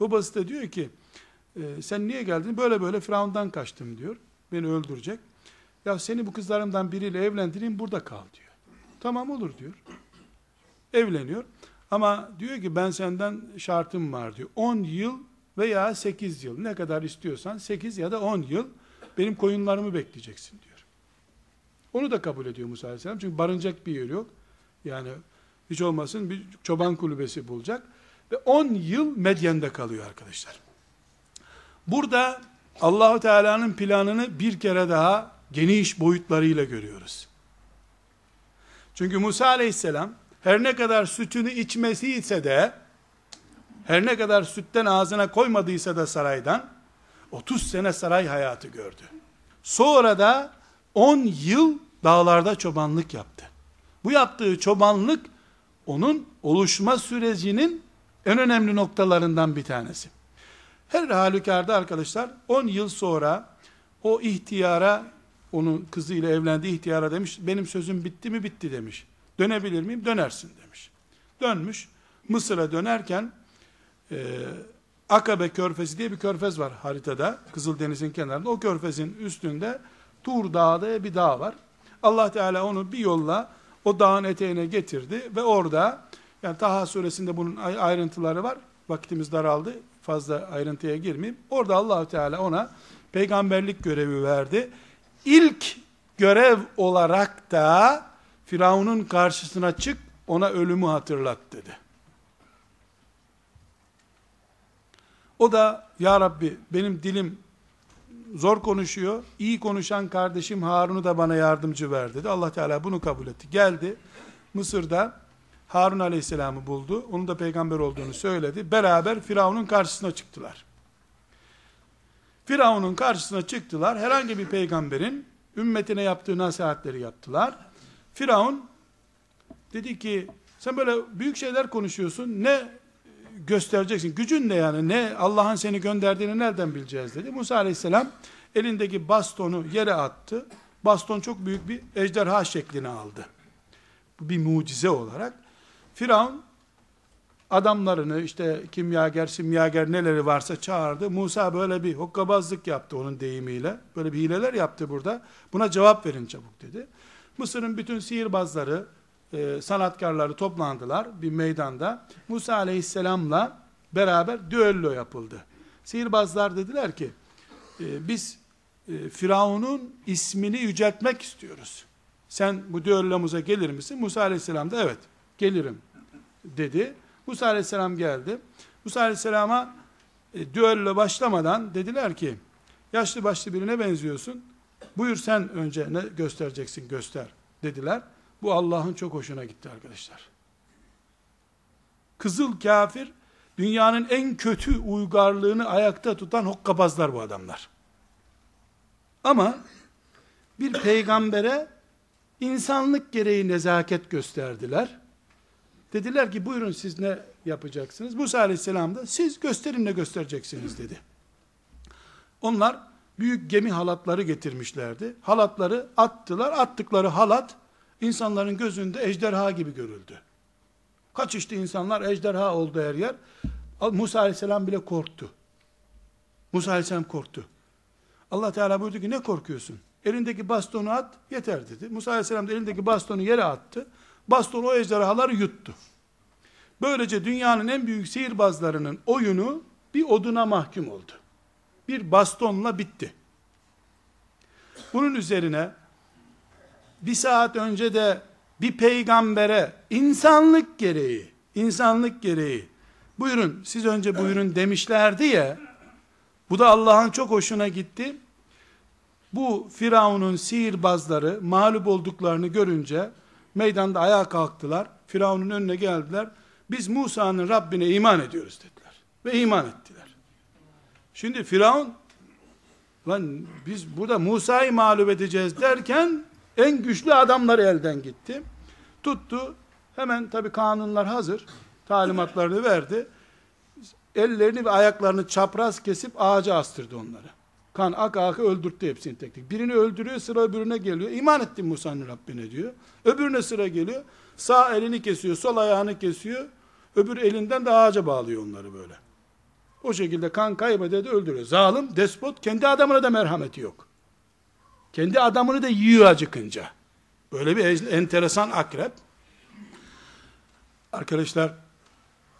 Babası da diyor ki e, sen niye geldin? Böyle böyle Firavundan kaçtım diyor. Beni öldürecek. Ya seni bu kızlarımdan biriyle evlendireyim burada kal diyor. Tamam olur diyor. Evleniyor. Ama diyor ki ben senden şartım var diyor. 10 yıl veya 8 yıl ne kadar istiyorsan 8 ya da 10 yıl benim koyunlarımı bekleyeceksin diyor. Onu da kabul ediyor Musa Aleyhisselam. Çünkü barınacak bir yer yok. Yani hiç olmasın bir çoban kulübesi bulacak. Ve 10 yıl Medyen'de kalıyor arkadaşlar. Burada Allahu Teala'nın planını bir kere daha geniş boyutlarıyla görüyoruz. Çünkü Musa aleyhisselam her ne kadar sütünü içmesi ise de her ne kadar sütten ağzına koymadıysa da saraydan 30 sene saray hayatı gördü. Sonra da 10 yıl dağlarda çobanlık yaptı. Bu yaptığı çobanlık onun oluşma sürecinin en önemli noktalarından bir tanesi. Her halükarda arkadaşlar 10 yıl sonra o ihtiyara onun kızıyla evlendi ihtiyara demiş benim sözüm bitti mi bitti demiş. Dönebilir miyim? Dönersin demiş. Dönmüş. Mısır'a dönerken e, Akabe Körfezi diye bir körfez var haritada. Kızıldeniz'in kenarında. O körfezin üstünde Tur Dağı diye bir dağ var. Allah Teala onu bir yolla o dağın eteğine getirdi ve orada yani Taha suresinde bunun ayrıntıları var. Vaktimiz daraldı. Fazla ayrıntıya girmeyeyim. Orada allah Teala ona peygamberlik görevi verdi. İlk görev olarak da Firavun'un karşısına çık ona ölümü hatırlat dedi. O da ya Rabbi benim dilim zor konuşuyor. İyi konuşan kardeşim Harun'u da bana yardımcı ver dedi. Allah Teala bunu kabul etti. Geldi Mısır'da Harun Aleyhisselam'ı buldu. Onun da peygamber olduğunu söyledi. Beraber Firavun'un karşısına çıktılar. Firavun'un karşısına çıktılar. Herhangi bir peygamberin ümmetine yaptığı nasihatleri yaptılar. Firavun dedi ki sen böyle büyük şeyler konuşuyorsun. Ne göstereceksin? Gücün ne yani? Ne Allah'ın seni gönderdiğini nereden bileceğiz dedi. Musa Aleyhisselam elindeki bastonu yere attı. Baston çok büyük bir ejderha şeklini aldı. Bu bir mucize olarak. Firavun adamlarını işte kimyager, simyager neleri varsa çağırdı. Musa böyle bir hokkabazlık yaptı onun deyimiyle. Böyle bir hileler yaptı burada. Buna cevap verin çabuk dedi. Mısır'ın bütün sihirbazları, e, sanatkarları toplandılar bir meydanda. Musa aleyhisselamla beraber düello yapıldı. Sihirbazlar dediler ki, e, biz e, Firavun'un ismini yüceltmek istiyoruz. Sen bu düellomuza gelir misin? Musa aleyhisselam da evet gelirim dedi. Musa aleyhisselam geldi. Musa aleyhisselama e, düello başlamadan dediler ki, yaşlı başlı birine benziyorsun. Buyur sen önce ne göstereceksin göster dediler. Bu Allah'ın çok hoşuna gitti arkadaşlar. Kızıl kafir, dünyanın en kötü uygarlığını ayakta tutan hokkabazlar bu adamlar. Ama bir peygambere insanlık gereği nezaket gösterdiler. Dediler ki buyurun siz ne yapacaksınız? Musa aleyhisselam da siz gösterin ne göstereceksiniz dedi. Onlar büyük gemi halatları getirmişlerdi. Halatları attılar. Attıkları halat insanların gözünde ejderha gibi görüldü. Kaçıştı insanlar, ejderha oldu her yer. Musa aleyhisselam bile korktu. Musa aleyhisselam korktu. Allah Teala buyurdu ki ne korkuyorsun? Elindeki bastonu at yeter dedi. Musa aleyhisselam da elindeki bastonu yere attı. Baston o ejderhaları yuttu. Böylece dünyanın en büyük sihirbazlarının oyunu bir oduna mahkum oldu. Bir bastonla bitti. Bunun üzerine bir saat önce de bir peygambere insanlık gereği, insanlık gereği buyurun siz önce buyurun demişlerdi ya bu da Allah'ın çok hoşuna gitti. Bu Firavun'un sihirbazları mağlup olduklarını görünce meydanda ayağa kalktılar. Firavun'un önüne geldiler. Biz Musa'nın Rabbine iman ediyoruz dediler. Ve iman ettiler. Şimdi Firavun lan biz burada Musa'yı mağlup edeceğiz derken en güçlü adamlar elden gitti. Tuttu. Hemen tabi kanunlar hazır. Talimatlarını verdi. Ellerini ve ayaklarını çapraz kesip ağaca astırdı onları. Kan ak ak öldürttü hepsini tek tek. Birini öldürüyor sıra öbürüne geliyor. İman ettim Musa'nın Rabbine diyor. Öbürüne sıra geliyor. Sağ elini kesiyor, sol ayağını kesiyor. Öbür elinden de ağaca bağlıyor onları böyle. O şekilde kan kaybede de öldürüyor. Zalim, despot, kendi adamına da merhameti yok. Kendi adamını da yiyor acıkınca. Böyle bir enteresan akrep. Arkadaşlar,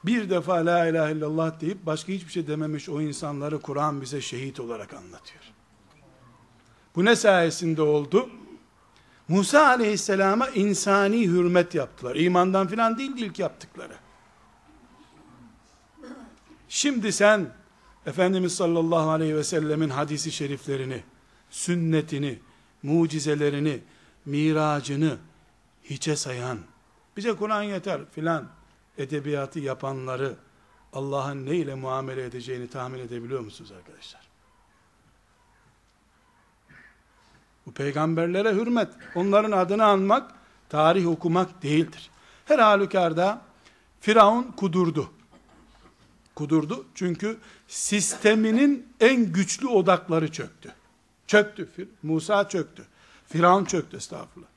bir defa la ilahe illallah deyip başka hiçbir şey dememiş o insanları Kur'an bize şehit olarak anlatıyor. Bu ne sayesinde oldu? Musa aleyhisselama insani hürmet yaptılar. İmandan filan değil ilk yaptıkları. Şimdi sen Efendimiz sallallahu aleyhi ve sellemin hadisi şeriflerini, sünnetini, mucizelerini, miracını hiçe sayan, bize Kur'an yeter filan edebiyatı yapanları Allah'ın ne ile muamele edeceğini tahmin edebiliyor musunuz arkadaşlar? Bu peygamberlere hürmet, onların adını anmak, tarih okumak değildir. Her halükarda Firavun kudurdu. Kudurdu çünkü sisteminin en güçlü odakları çöktü. Çöktü. Musa çöktü. Firavun çöktü estağfurullah.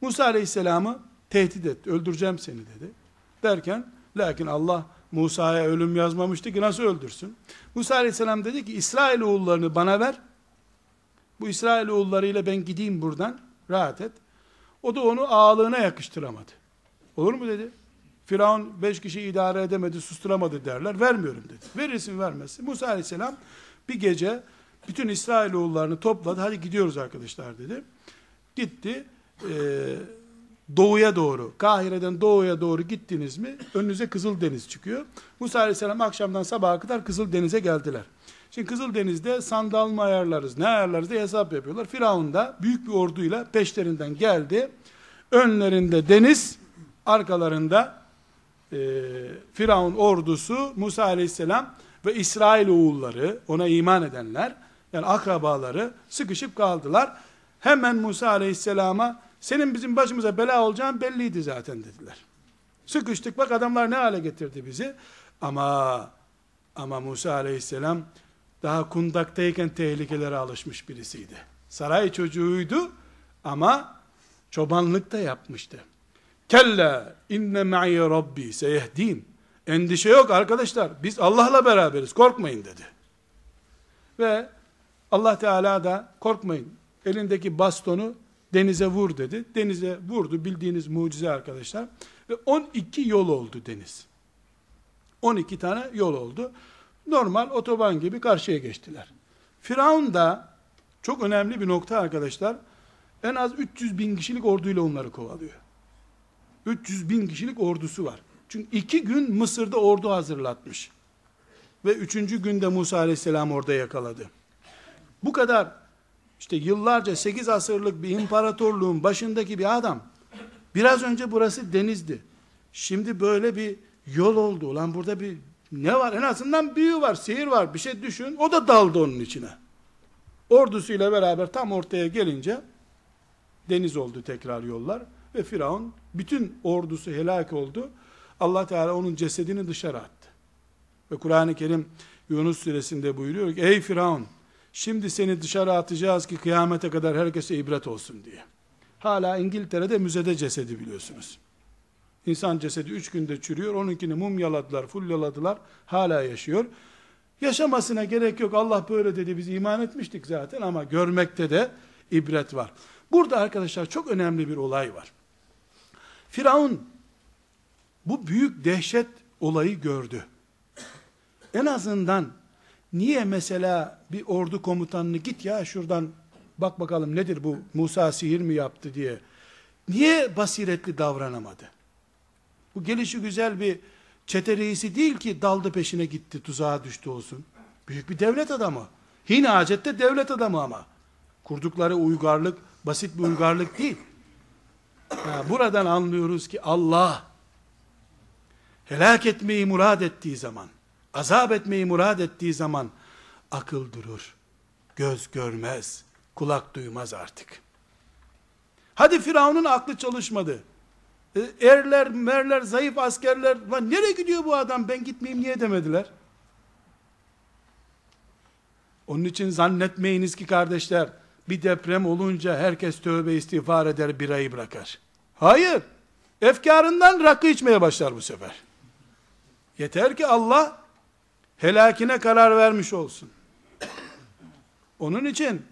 Musa aleyhisselamı tehdit etti. Öldüreceğim seni dedi. Derken lakin Allah Musa'ya ölüm yazmamıştı ki nasıl öldürsün? Musa aleyhisselam dedi ki İsrail oğullarını bana ver. Bu İsrail oğullarıyla ben gideyim buradan. Rahat et. O da onu ağlığına yakıştıramadı. Olur mu dedi. Firavun beş kişi idare edemedi, susturamadı derler. Vermiyorum dedi. Verirsin vermezsin. Musa aleyhisselam bir gece bütün İsrailoğullarını topladı. Hadi gidiyoruz arkadaşlar dedi. Gitti. Ee, doğuya doğru, Kahire'den doğuya doğru gittiniz mi önünüze Kızıl Deniz çıkıyor. Musa aleyhisselam akşamdan sabaha kadar Kızıl Deniz'e geldiler. Şimdi Kızıl Deniz'de sandal mı ayarlarız, ne ayarlarız diye hesap yapıyorlar. Firavun da büyük bir orduyla peşlerinden geldi. Önlerinde deniz, arkalarında e, Firavun ordusu, Musa aleyhisselam ve İsrail oğulları, ona iman edenler, yani akrabaları sıkışıp kaldılar. Hemen Musa aleyhisselama, senin bizim başımıza bela olacağın belliydi zaten dediler. Sıkıştık bak adamlar ne hale getirdi bizi. Ama ama Musa aleyhisselam daha kundaktayken tehlikelere alışmış birisiydi. Saray çocuğuydu ama çobanlık da yapmıştı. Kella inne ma'i rabbi seyehdin. Endişe yok arkadaşlar. Biz Allah'la beraberiz. Korkmayın dedi. Ve Allah Teala da korkmayın. Elindeki bastonu denize vur dedi. Denize vurdu. Bildiğiniz mucize arkadaşlar. Ve 12 yol oldu deniz. 12 tane yol oldu. Normal otoban gibi karşıya geçtiler. Firavun da çok önemli bir nokta arkadaşlar. En az 300 bin kişilik orduyla onları kovalıyor. 300 bin kişilik ordusu var. Çünkü iki gün Mısır'da ordu hazırlatmış. Ve üçüncü günde Musa aleyhisselam orada yakaladı. Bu kadar işte yıllarca 8 asırlık bir imparatorluğun başındaki bir adam biraz önce burası denizdi. Şimdi böyle bir yol oldu. Ulan burada bir ne var? En azından büyü var, sihir var. Bir şey düşün. O da daldı onun içine. Ordusuyla beraber tam ortaya gelince deniz oldu tekrar yollar ve Firavun bütün ordusu helak oldu. Allah Teala onun cesedini dışarı attı. Ve Kur'an-ı Kerim Yunus suresinde buyuruyor ki ey Firavun şimdi seni dışarı atacağız ki kıyamete kadar herkese ibret olsun diye. Hala İngiltere'de müzede cesedi biliyorsunuz. İnsan cesedi üç günde çürüyor. Onunkini mumyaladılar, fullaladılar. Hala yaşıyor. Yaşamasına gerek yok. Allah böyle dedi. Biz iman etmiştik zaten ama görmekte de ibret var. Burada arkadaşlar çok önemli bir olay var. Firavun bu büyük dehşet olayı gördü. En azından niye mesela bir ordu komutanını git ya şuradan bak bakalım nedir bu Musa sihir mi yaptı diye. Niye basiretli davranamadı? Bu gelişi güzel bir çete reisi değil ki daldı peşine gitti tuzağa düştü olsun. Büyük bir devlet adamı. Hine hacette devlet adamı ama. Kurdukları uygarlık basit bir uygarlık değil. Ha, buradan anlıyoruz ki Allah helak etmeyi murad ettiği zaman, azap etmeyi murad ettiği zaman akıl durur. Göz görmez, kulak duymaz artık. Hadi Firavun'un aklı çalışmadı. E, erler, merler, zayıf askerler, lan nereye gidiyor bu adam ben gitmeyeyim niye demediler? Onun için zannetmeyiniz ki kardeşler, bir deprem olunca herkes tövbe istiğfar eder, birayı bırakar. Hayır. Efkarından rakı içmeye başlar bu sefer. Yeter ki Allah helakine karar vermiş olsun. Onun için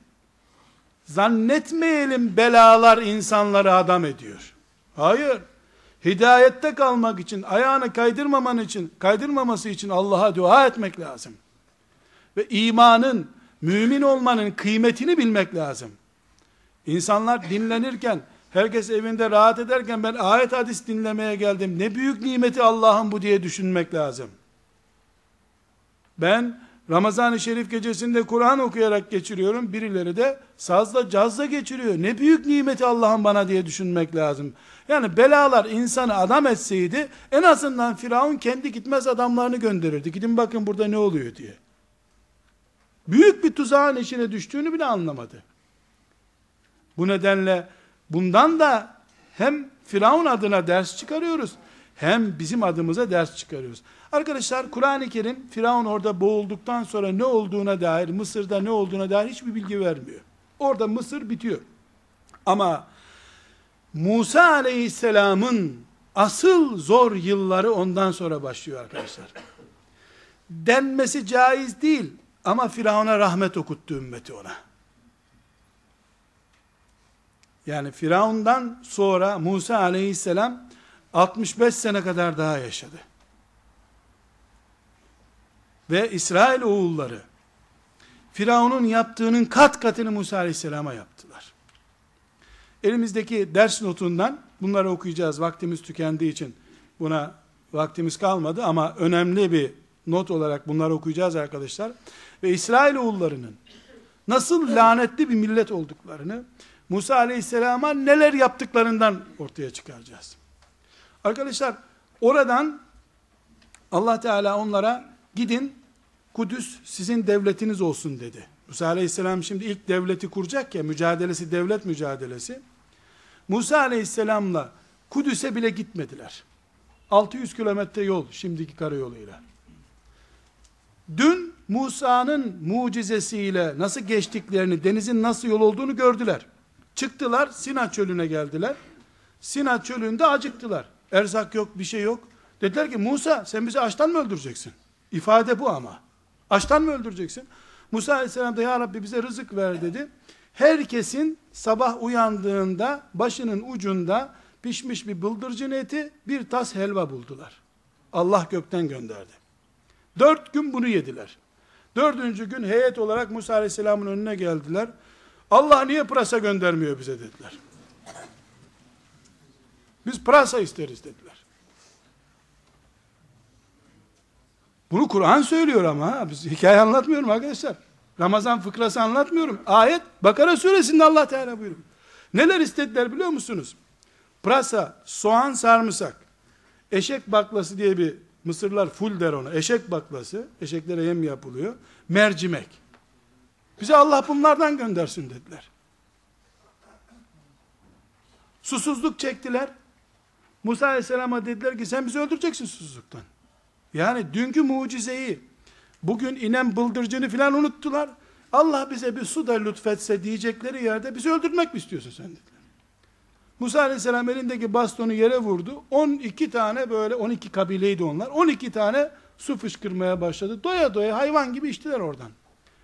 zannetmeyelim belalar insanları adam ediyor. Hayır. Hidayette kalmak için, ayağını kaydırmaman için, kaydırmaması için Allah'a dua etmek lazım. Ve imanın, mümin olmanın kıymetini bilmek lazım. İnsanlar dinlenirken, herkes evinde rahat ederken ben ayet hadis dinlemeye geldim. Ne büyük nimeti Allah'ın bu diye düşünmek lazım. Ben Ramazan-ı Şerif gecesinde Kur'an okuyarak geçiriyorum. Birileri de sazla cazla geçiriyor. Ne büyük nimeti Allah'ın bana diye düşünmek lazım. Yani belalar insanı adam etseydi en azından Firavun kendi gitmez adamlarını gönderirdi. Gidin bakın burada ne oluyor diye. Büyük bir tuzağın içine düştüğünü bile anlamadı. Bu nedenle bundan da hem Firavun adına ders çıkarıyoruz hem bizim adımıza ders çıkarıyoruz. Arkadaşlar Kur'an-ı Kerim Firavun orada boğulduktan sonra ne olduğuna dair, Mısır'da ne olduğuna dair hiçbir bilgi vermiyor. Orada Mısır bitiyor. Ama Musa aleyhisselamın asıl zor yılları ondan sonra başlıyor arkadaşlar. Denmesi caiz değil ama Firavun'a rahmet okuttu ümmeti ona. Yani Firavundan sonra Musa aleyhisselam 65 sene kadar daha yaşadı. Ve İsrail oğulları Firavun'un yaptığının kat katını Musa aleyhisselama yaptılar. Elimizdeki ders notundan bunları okuyacağız. Vaktimiz tükendiği için buna vaktimiz kalmadı ama önemli bir not olarak bunları okuyacağız arkadaşlar. Ve İsrail oğullarının nasıl lanetli bir millet olduklarını Musa aleyhisselama neler yaptıklarından ortaya çıkaracağız. Arkadaşlar oradan Allah Teala onlara gidin Kudüs sizin devletiniz olsun dedi. Musa aleyhisselam şimdi ilk devleti kuracak ya mücadelesi devlet mücadelesi. Musa aleyhisselamla Kudüs'e bile gitmediler. 600 kilometre yol şimdiki karayoluyla. Dün Musa'nın mucizesiyle nasıl geçtiklerini, denizin nasıl yol olduğunu gördüler. Çıktılar, Sina çölüne geldiler. Sina çölünde acıktılar. Erzak yok, bir şey yok. Dediler ki Musa sen bizi açtan mı öldüreceksin? İfade bu ama. Açtan mı öldüreceksin? Musa aleyhisselam da ya Rabbi bize rızık ver dedi. Herkesin sabah uyandığında başının ucunda pişmiş bir bıldırcın eti, bir tas helva buldular. Allah gökten gönderdi. Dört gün bunu yediler. Dördüncü gün heyet olarak Musa aleyhisselamın önüne geldiler. Allah niye pırasa göndermiyor bize dediler. Biz pırasa isteriz dediler. Bunu Kur'an söylüyor ama biz hikaye anlatmıyorum arkadaşlar. Ramazan fıkrası anlatmıyorum. Ayet Bakara suresinde Allah Teala buyuruyor. Neler istediler biliyor musunuz? Pırasa, soğan, sarımsak, eşek baklası diye bir Mısırlar full der ona. Eşek baklası, eşeklere yem yapılıyor. Mercimek. Bize Allah bunlardan göndersin dediler. Susuzluk çektiler. Musa Aleyhisselam'a dediler ki sen bizi öldüreceksin susuzluktan. Yani dünkü mucizeyi, bugün inen bıldırcını filan unuttular. Allah bize bir su da lütfetse diyecekleri yerde bizi öldürmek mi istiyorsun sen dediler. Musa aleyhisselam elindeki bastonu yere vurdu. 12 tane böyle 12 kabileydi onlar. 12 tane su fışkırmaya başladı. Doya doya hayvan gibi içtiler oradan.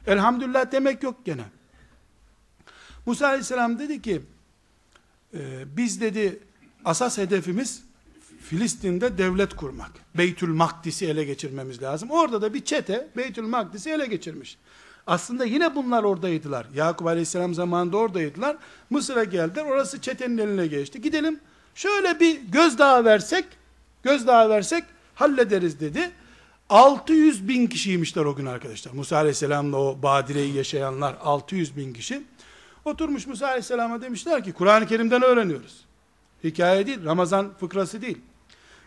Elhamdülillah demek yok gene. Musa aleyhisselam dedi ki e, biz dedi asas hedefimiz Filistin'de devlet kurmak. Beytül Makdis'i ele geçirmemiz lazım. Orada da bir çete Beytül Makdis'i ele geçirmiş. Aslında yine bunlar oradaydılar. Yakup Aleyhisselam zamanında oradaydılar. Mısır'a geldiler. Orası çetenin eline geçti. Gidelim şöyle bir gözdağı versek, gözdağı versek hallederiz dedi. 600 bin kişiymişler o gün arkadaşlar. Musa Aleyhisselam'la o badireyi yaşayanlar 600 bin kişi. Oturmuş Musa Aleyhisselam'a demişler ki Kur'an-ı Kerim'den öğreniyoruz. Hikaye değil, Ramazan fıkrası değil.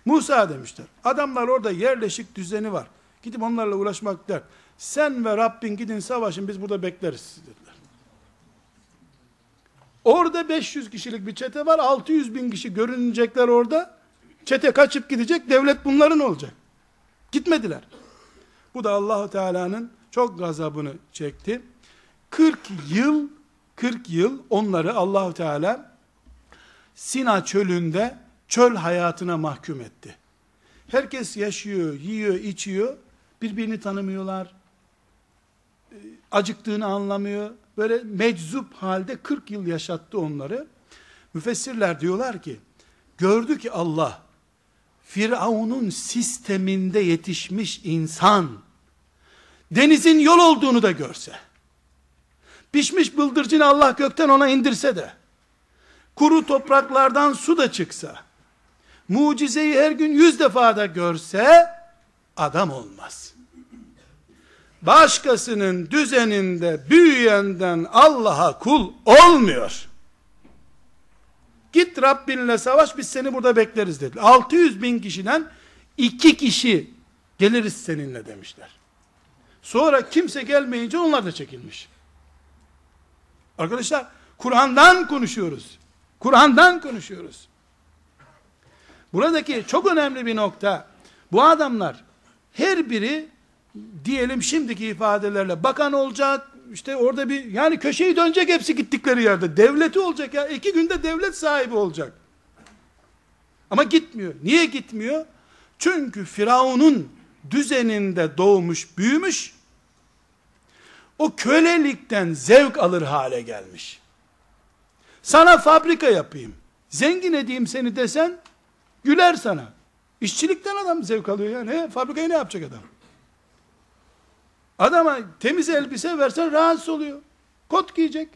Musa demişler. Adamlar orada yerleşik düzeni var. Gidip onlarla uğraşmak dert. Sen ve Rabbin gidin savaşın biz burada bekleriz dediler. Orada 500 kişilik bir çete var. 600 bin kişi görünecekler orada. Çete kaçıp gidecek. Devlet bunların olacak. Gitmediler. Bu da Allahu Teala'nın çok gazabını çekti. 40 yıl 40 yıl onları Allahu Teala Sina çölünde çöl hayatına mahkum etti. Herkes yaşıyor, yiyor, içiyor. Birbirini tanımıyorlar. Ee, acıktığını anlamıyor. Böyle meczup halde 40 yıl yaşattı onları. Müfessirler diyorlar ki, gördü ki Allah, Firavun'un sisteminde yetişmiş insan, denizin yol olduğunu da görse, pişmiş bıldırcını Allah gökten ona indirse de, kuru topraklardan su da çıksa, mucizeyi her gün yüz defa da görse, adam olmaz. başkasının düzeninde büyüyenden Allah'a kul olmuyor. Git Rabbinle savaş biz seni burada bekleriz dediler. 600 bin kişiden iki kişi geliriz seninle demişler. Sonra kimse gelmeyince onlar da çekilmiş. Arkadaşlar Kur'an'dan konuşuyoruz. Kur'an'dan konuşuyoruz. Buradaki çok önemli bir nokta. Bu adamlar her biri diyelim şimdiki ifadelerle bakan olacak, işte orada bir yani köşeyi dönecek hepsi gittikleri yerde. Devleti olacak ya. iki günde devlet sahibi olacak. Ama gitmiyor. Niye gitmiyor? Çünkü Firavun'un düzeninde doğmuş, büyümüş. O kölelikten zevk alır hale gelmiş. Sana fabrika yapayım. Zengin edeyim seni desen güler sana. İşçilikten adam zevk alıyor yani. Fabrikayı ne yapacak adam? Adama temiz elbise versen rahatsız oluyor. Kot giyecek.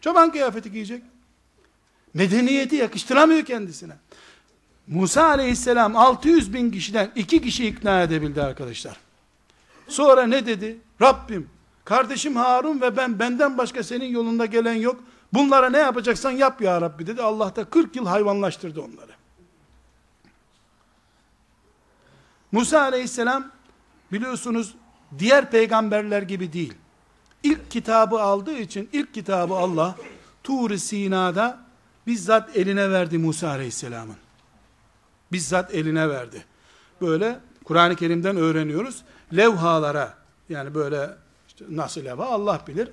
Çoban kıyafeti giyecek. Medeniyeti yakıştıramıyor kendisine. Musa aleyhisselam 600 bin kişiden iki kişi ikna edebildi arkadaşlar. Sonra ne dedi? Rabbim kardeşim Harun ve ben benden başka senin yolunda gelen yok. Bunlara ne yapacaksan yap ya Rabbi dedi. Allah da 40 yıl hayvanlaştırdı onları. Musa aleyhisselam biliyorsunuz diğer peygamberler gibi değil. İlk kitabı aldığı için ilk kitabı Allah Tur-i Sina'da bizzat eline verdi Musa Aleyhisselam'ın. Bizzat eline verdi. Böyle Kur'an-ı Kerim'den öğreniyoruz. Levhalara yani böyle işte nasıl levha Allah bilir.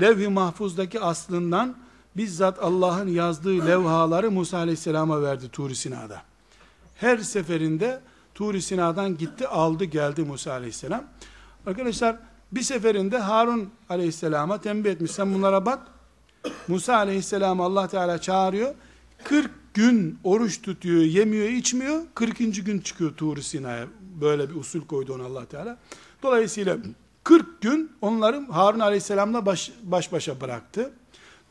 Levh-i mahfuzdaki aslından bizzat Allah'ın yazdığı levhaları Musa Aleyhisselam'a verdi Tur-i Sina'da. Her seferinde Tur-i Sina'dan gitti aldı geldi Musa Aleyhisselam. Arkadaşlar bir seferinde Harun aleyhisselama tembih etmiş. Sen bunlara bak. Musa aleyhisselam Allah Teala çağırıyor. 40 gün oruç tutuyor, yemiyor, içmiyor. 40. gün çıkıyor Tur Sina'ya. Böyle bir usul koydu ona Allah Teala. Dolayısıyla 40 gün onları Harun aleyhisselamla baş, baş başa bıraktı.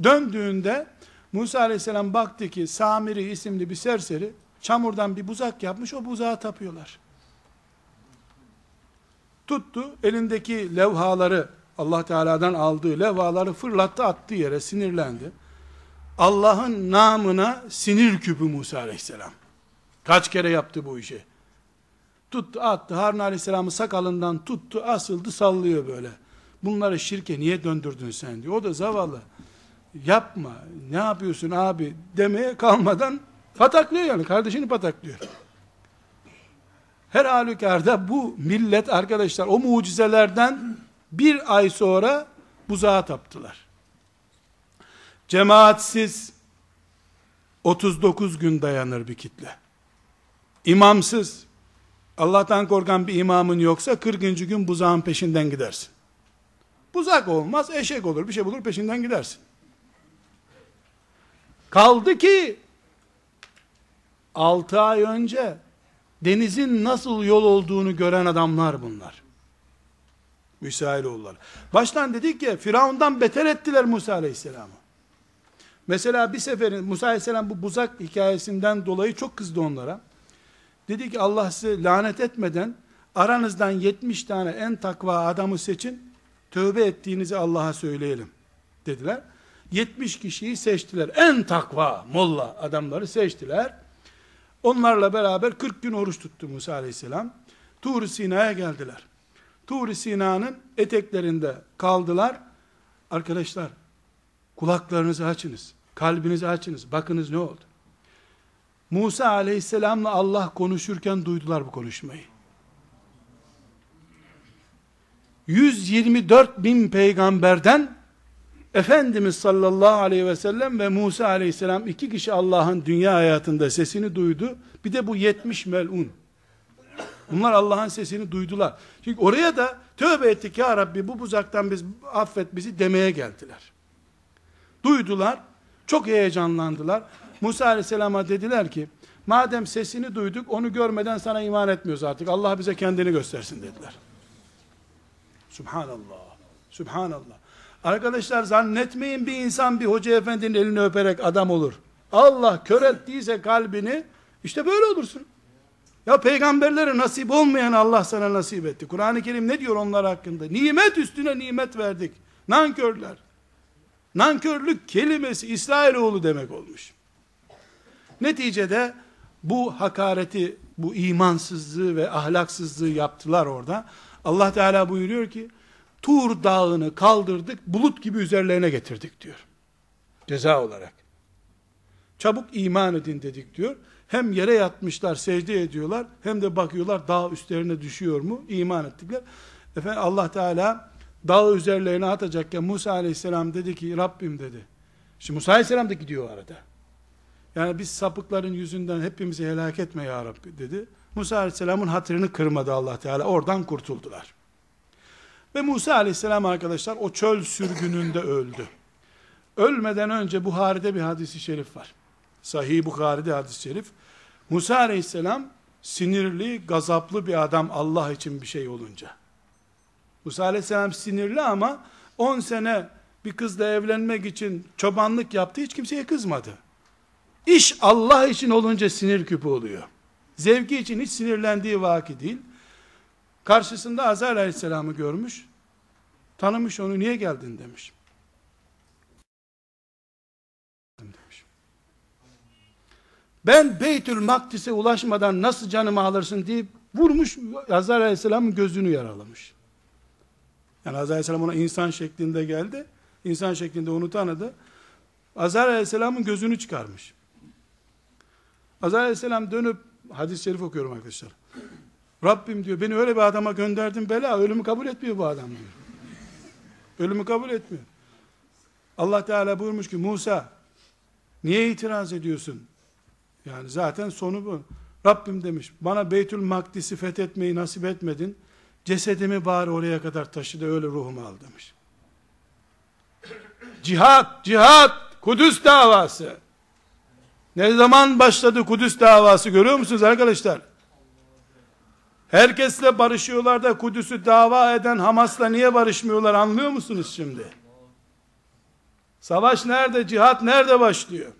Döndüğünde Musa aleyhisselam baktı ki Samiri isimli bir serseri çamurdan bir buzak yapmış o buzağa tapıyorlar. Tuttu elindeki levhaları Allah Teala'dan aldığı levhaları fırlattı attı yere sinirlendi. Allah'ın namına sinir küpü Musa Aleyhisselam. Kaç kere yaptı bu işi. Tuttu attı Harun Aleyhisselam'ı sakalından tuttu asıldı sallıyor böyle. Bunları şirke niye döndürdün sen diyor. O da zavallı. Yapma ne yapıyorsun abi demeye kalmadan pataklıyor yani kardeşini pataklıyor. Her halükarda bu millet arkadaşlar o mucizelerden bir ay sonra buzağa taptılar. Cemaatsiz 39 gün dayanır bir kitle. İmamsız Allah'tan korkan bir imamın yoksa 40. gün buzağın peşinden gidersin. Buzak olmaz, eşek olur, bir şey bulur peşinden gidersin. Kaldı ki 6 ay önce denizin nasıl yol olduğunu gören adamlar bunlar. Müsailoğulları. Baştan dedik ya Firavundan beter ettiler Musa Aleyhisselam'ı. Mesela bir seferin Musa Aleyhisselam bu buzak hikayesinden dolayı çok kızdı onlara. Dedi ki Allah size lanet etmeden aranızdan 70 tane en takva adamı seçin. Tövbe ettiğinizi Allah'a söyleyelim dediler. 70 kişiyi seçtiler. En takva molla adamları seçtiler. Onlarla beraber 40 gün oruç tuttu Musa aleyhisselam. Tur Sina'ya geldiler. Tur Sina'nın eteklerinde kaldılar. Arkadaşlar kulaklarınızı açınız. Kalbinizi açınız. Bakınız ne oldu? Musa aleyhisselamla Allah konuşurken duydular bu konuşmayı. 124 bin peygamberden Efendimiz sallallahu aleyhi ve sellem ve Musa aleyhisselam iki kişi Allah'ın dünya hayatında sesini duydu. Bir de bu 70 melun. Bunlar Allah'ın sesini duydular. Çünkü oraya da tövbe ettik ya Rabbi bu buzaktan biz affet bizi demeye geldiler. Duydular. Çok heyecanlandılar. Musa aleyhisselama dediler ki madem sesini duyduk onu görmeden sana iman etmiyoruz artık. Allah bize kendini göstersin dediler. Subhanallah. Subhanallah. Arkadaşlar zannetmeyin bir insan bir hoca efendinin elini öperek adam olur. Allah kör ettiyse kalbini işte böyle olursun. Ya peygamberlere nasip olmayan Allah sana nasip etti. Kur'an-ı Kerim ne diyor onlar hakkında? Nimet üstüne nimet verdik. Nankörler. Nankörlük kelimesi İsrailoğlu demek olmuş. Neticede bu hakareti, bu imansızlığı ve ahlaksızlığı yaptılar orada. Allah Teala buyuruyor ki, Tur dağını kaldırdık, bulut gibi üzerlerine getirdik diyor. Ceza olarak. Çabuk iman edin dedik diyor. Hem yere yatmışlar, secde ediyorlar, hem de bakıyorlar dağ üstlerine düşüyor mu? İman ettikler. Efendim Allah Teala dağı üzerlerine atacakken Musa Aleyhisselam dedi ki Rabbim dedi. Şimdi Musa Aleyhisselam da gidiyor arada. Yani biz sapıkların yüzünden hepimizi helak etme ya Rabbi dedi. Musa Aleyhisselam'ın hatırını kırmadı Allah Teala. Oradan kurtuldular. Ve Musa Aleyhisselam arkadaşlar o çöl sürgününde öldü. Ölmeden önce Buhari'de bir hadisi şerif var. Sahih Bukhari'de hadis-i şerif. Musa Aleyhisselam sinirli, gazaplı bir adam Allah için bir şey olunca. Musa Aleyhisselam sinirli ama 10 sene bir kızla evlenmek için çobanlık yaptı hiç kimseye kızmadı. İş Allah için olunca sinir küpü oluyor. Zevki için hiç sinirlendiği vaki değil. Karşısında Azrail Aleyhisselam'ı görmüş. Tanımış onu niye geldin demiş. Ben Beytül Makdis'e ulaşmadan nasıl canımı alırsın deyip vurmuş Azrail Aleyhisselam'ın gözünü yaralamış. Yani Azrail Aleyhisselam ona insan şeklinde geldi. İnsan şeklinde onu tanıdı. Azrail Aleyhisselam'ın gözünü çıkarmış. Azrail Aleyhisselam dönüp hadis-i şerif okuyorum arkadaşlar. Rabbim diyor beni öyle bir adama gönderdin bela ölümü kabul etmiyor bu adam diyor. Ölümü kabul etmiyor. Allah Teala buyurmuş ki Musa niye itiraz ediyorsun? Yani zaten sonu bu. Rabbim demiş bana Beytül Makdis'i fethetmeyi nasip etmedin. Cesedimi bari oraya kadar taşı da öyle ruhumu al demiş. Cihat, cihat, Kudüs davası. Ne zaman başladı Kudüs davası görüyor musunuz arkadaşlar? Herkesle barışıyorlar da Kudüs'ü dava eden Hamas'la niye barışmıyorlar anlıyor musunuz şimdi? Savaş nerede, cihat nerede başlıyor?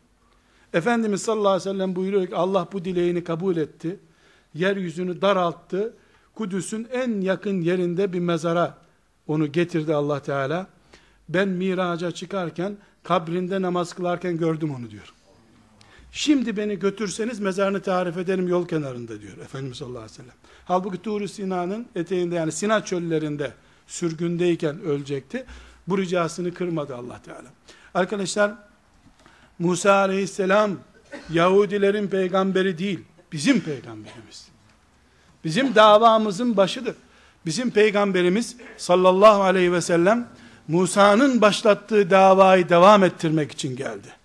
Efendimiz sallallahu aleyhi ve sellem buyuruyor ki Allah bu dileğini kabul etti. Yeryüzünü daralttı. Kudüs'ün en yakın yerinde bir mezara onu getirdi Allah Teala. Ben miraca çıkarken kabrinde namaz kılarken gördüm onu diyor. Şimdi beni götürseniz mezarını tarif ederim yol kenarında diyor Efendimiz sallallahu aleyhi ve sellem. Halbuki Tur-u Sina'nın eteğinde yani Sina çöllerinde sürgündeyken ölecekti. Bu ricasını kırmadı Allah Teala. Arkadaşlar Musa aleyhisselam Yahudilerin peygamberi değil, bizim peygamberimiz. Bizim davamızın başıdır. Bizim peygamberimiz sallallahu aleyhi ve sellem Musa'nın başlattığı davayı devam ettirmek için geldi.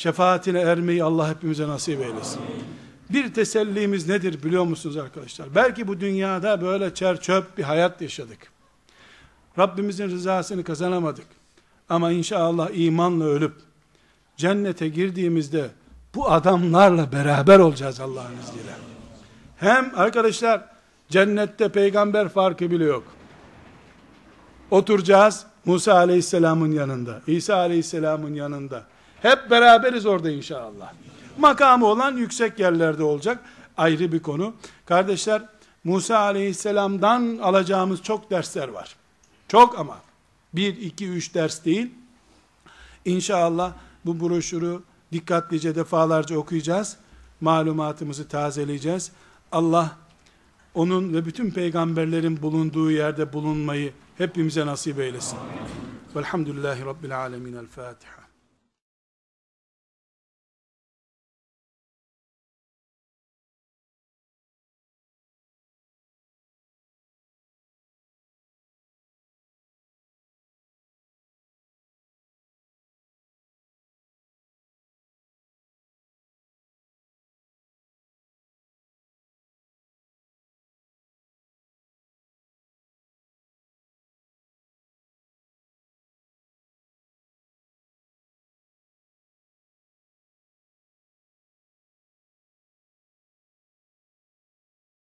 Şefaatine ermeyi Allah hepimize nasip eylesin. Bir tesellimiz nedir biliyor musunuz arkadaşlar? Belki bu dünyada böyle çer çöp bir hayat yaşadık. Rabbimizin rızasını kazanamadık. Ama inşallah imanla ölüp cennete girdiğimizde bu adamlarla beraber olacağız Allah'ın izniyle. Hem arkadaşlar cennette peygamber farkı bile yok. Oturacağız Musa aleyhisselamın yanında, İsa aleyhisselamın yanında. Hep beraberiz orada inşallah. Makamı olan yüksek yerlerde olacak. Ayrı bir konu. Kardeşler Musa aleyhisselamdan alacağımız çok dersler var. Çok ama. Bir, iki, üç ders değil. İnşallah bu broşürü dikkatlice defalarca okuyacağız. Malumatımızı tazeleyeceğiz. Allah onun ve bütün peygamberlerin bulunduğu yerde bulunmayı hepimize nasip eylesin. Velhamdülillahi Rabbil Alemin. El Fatiha.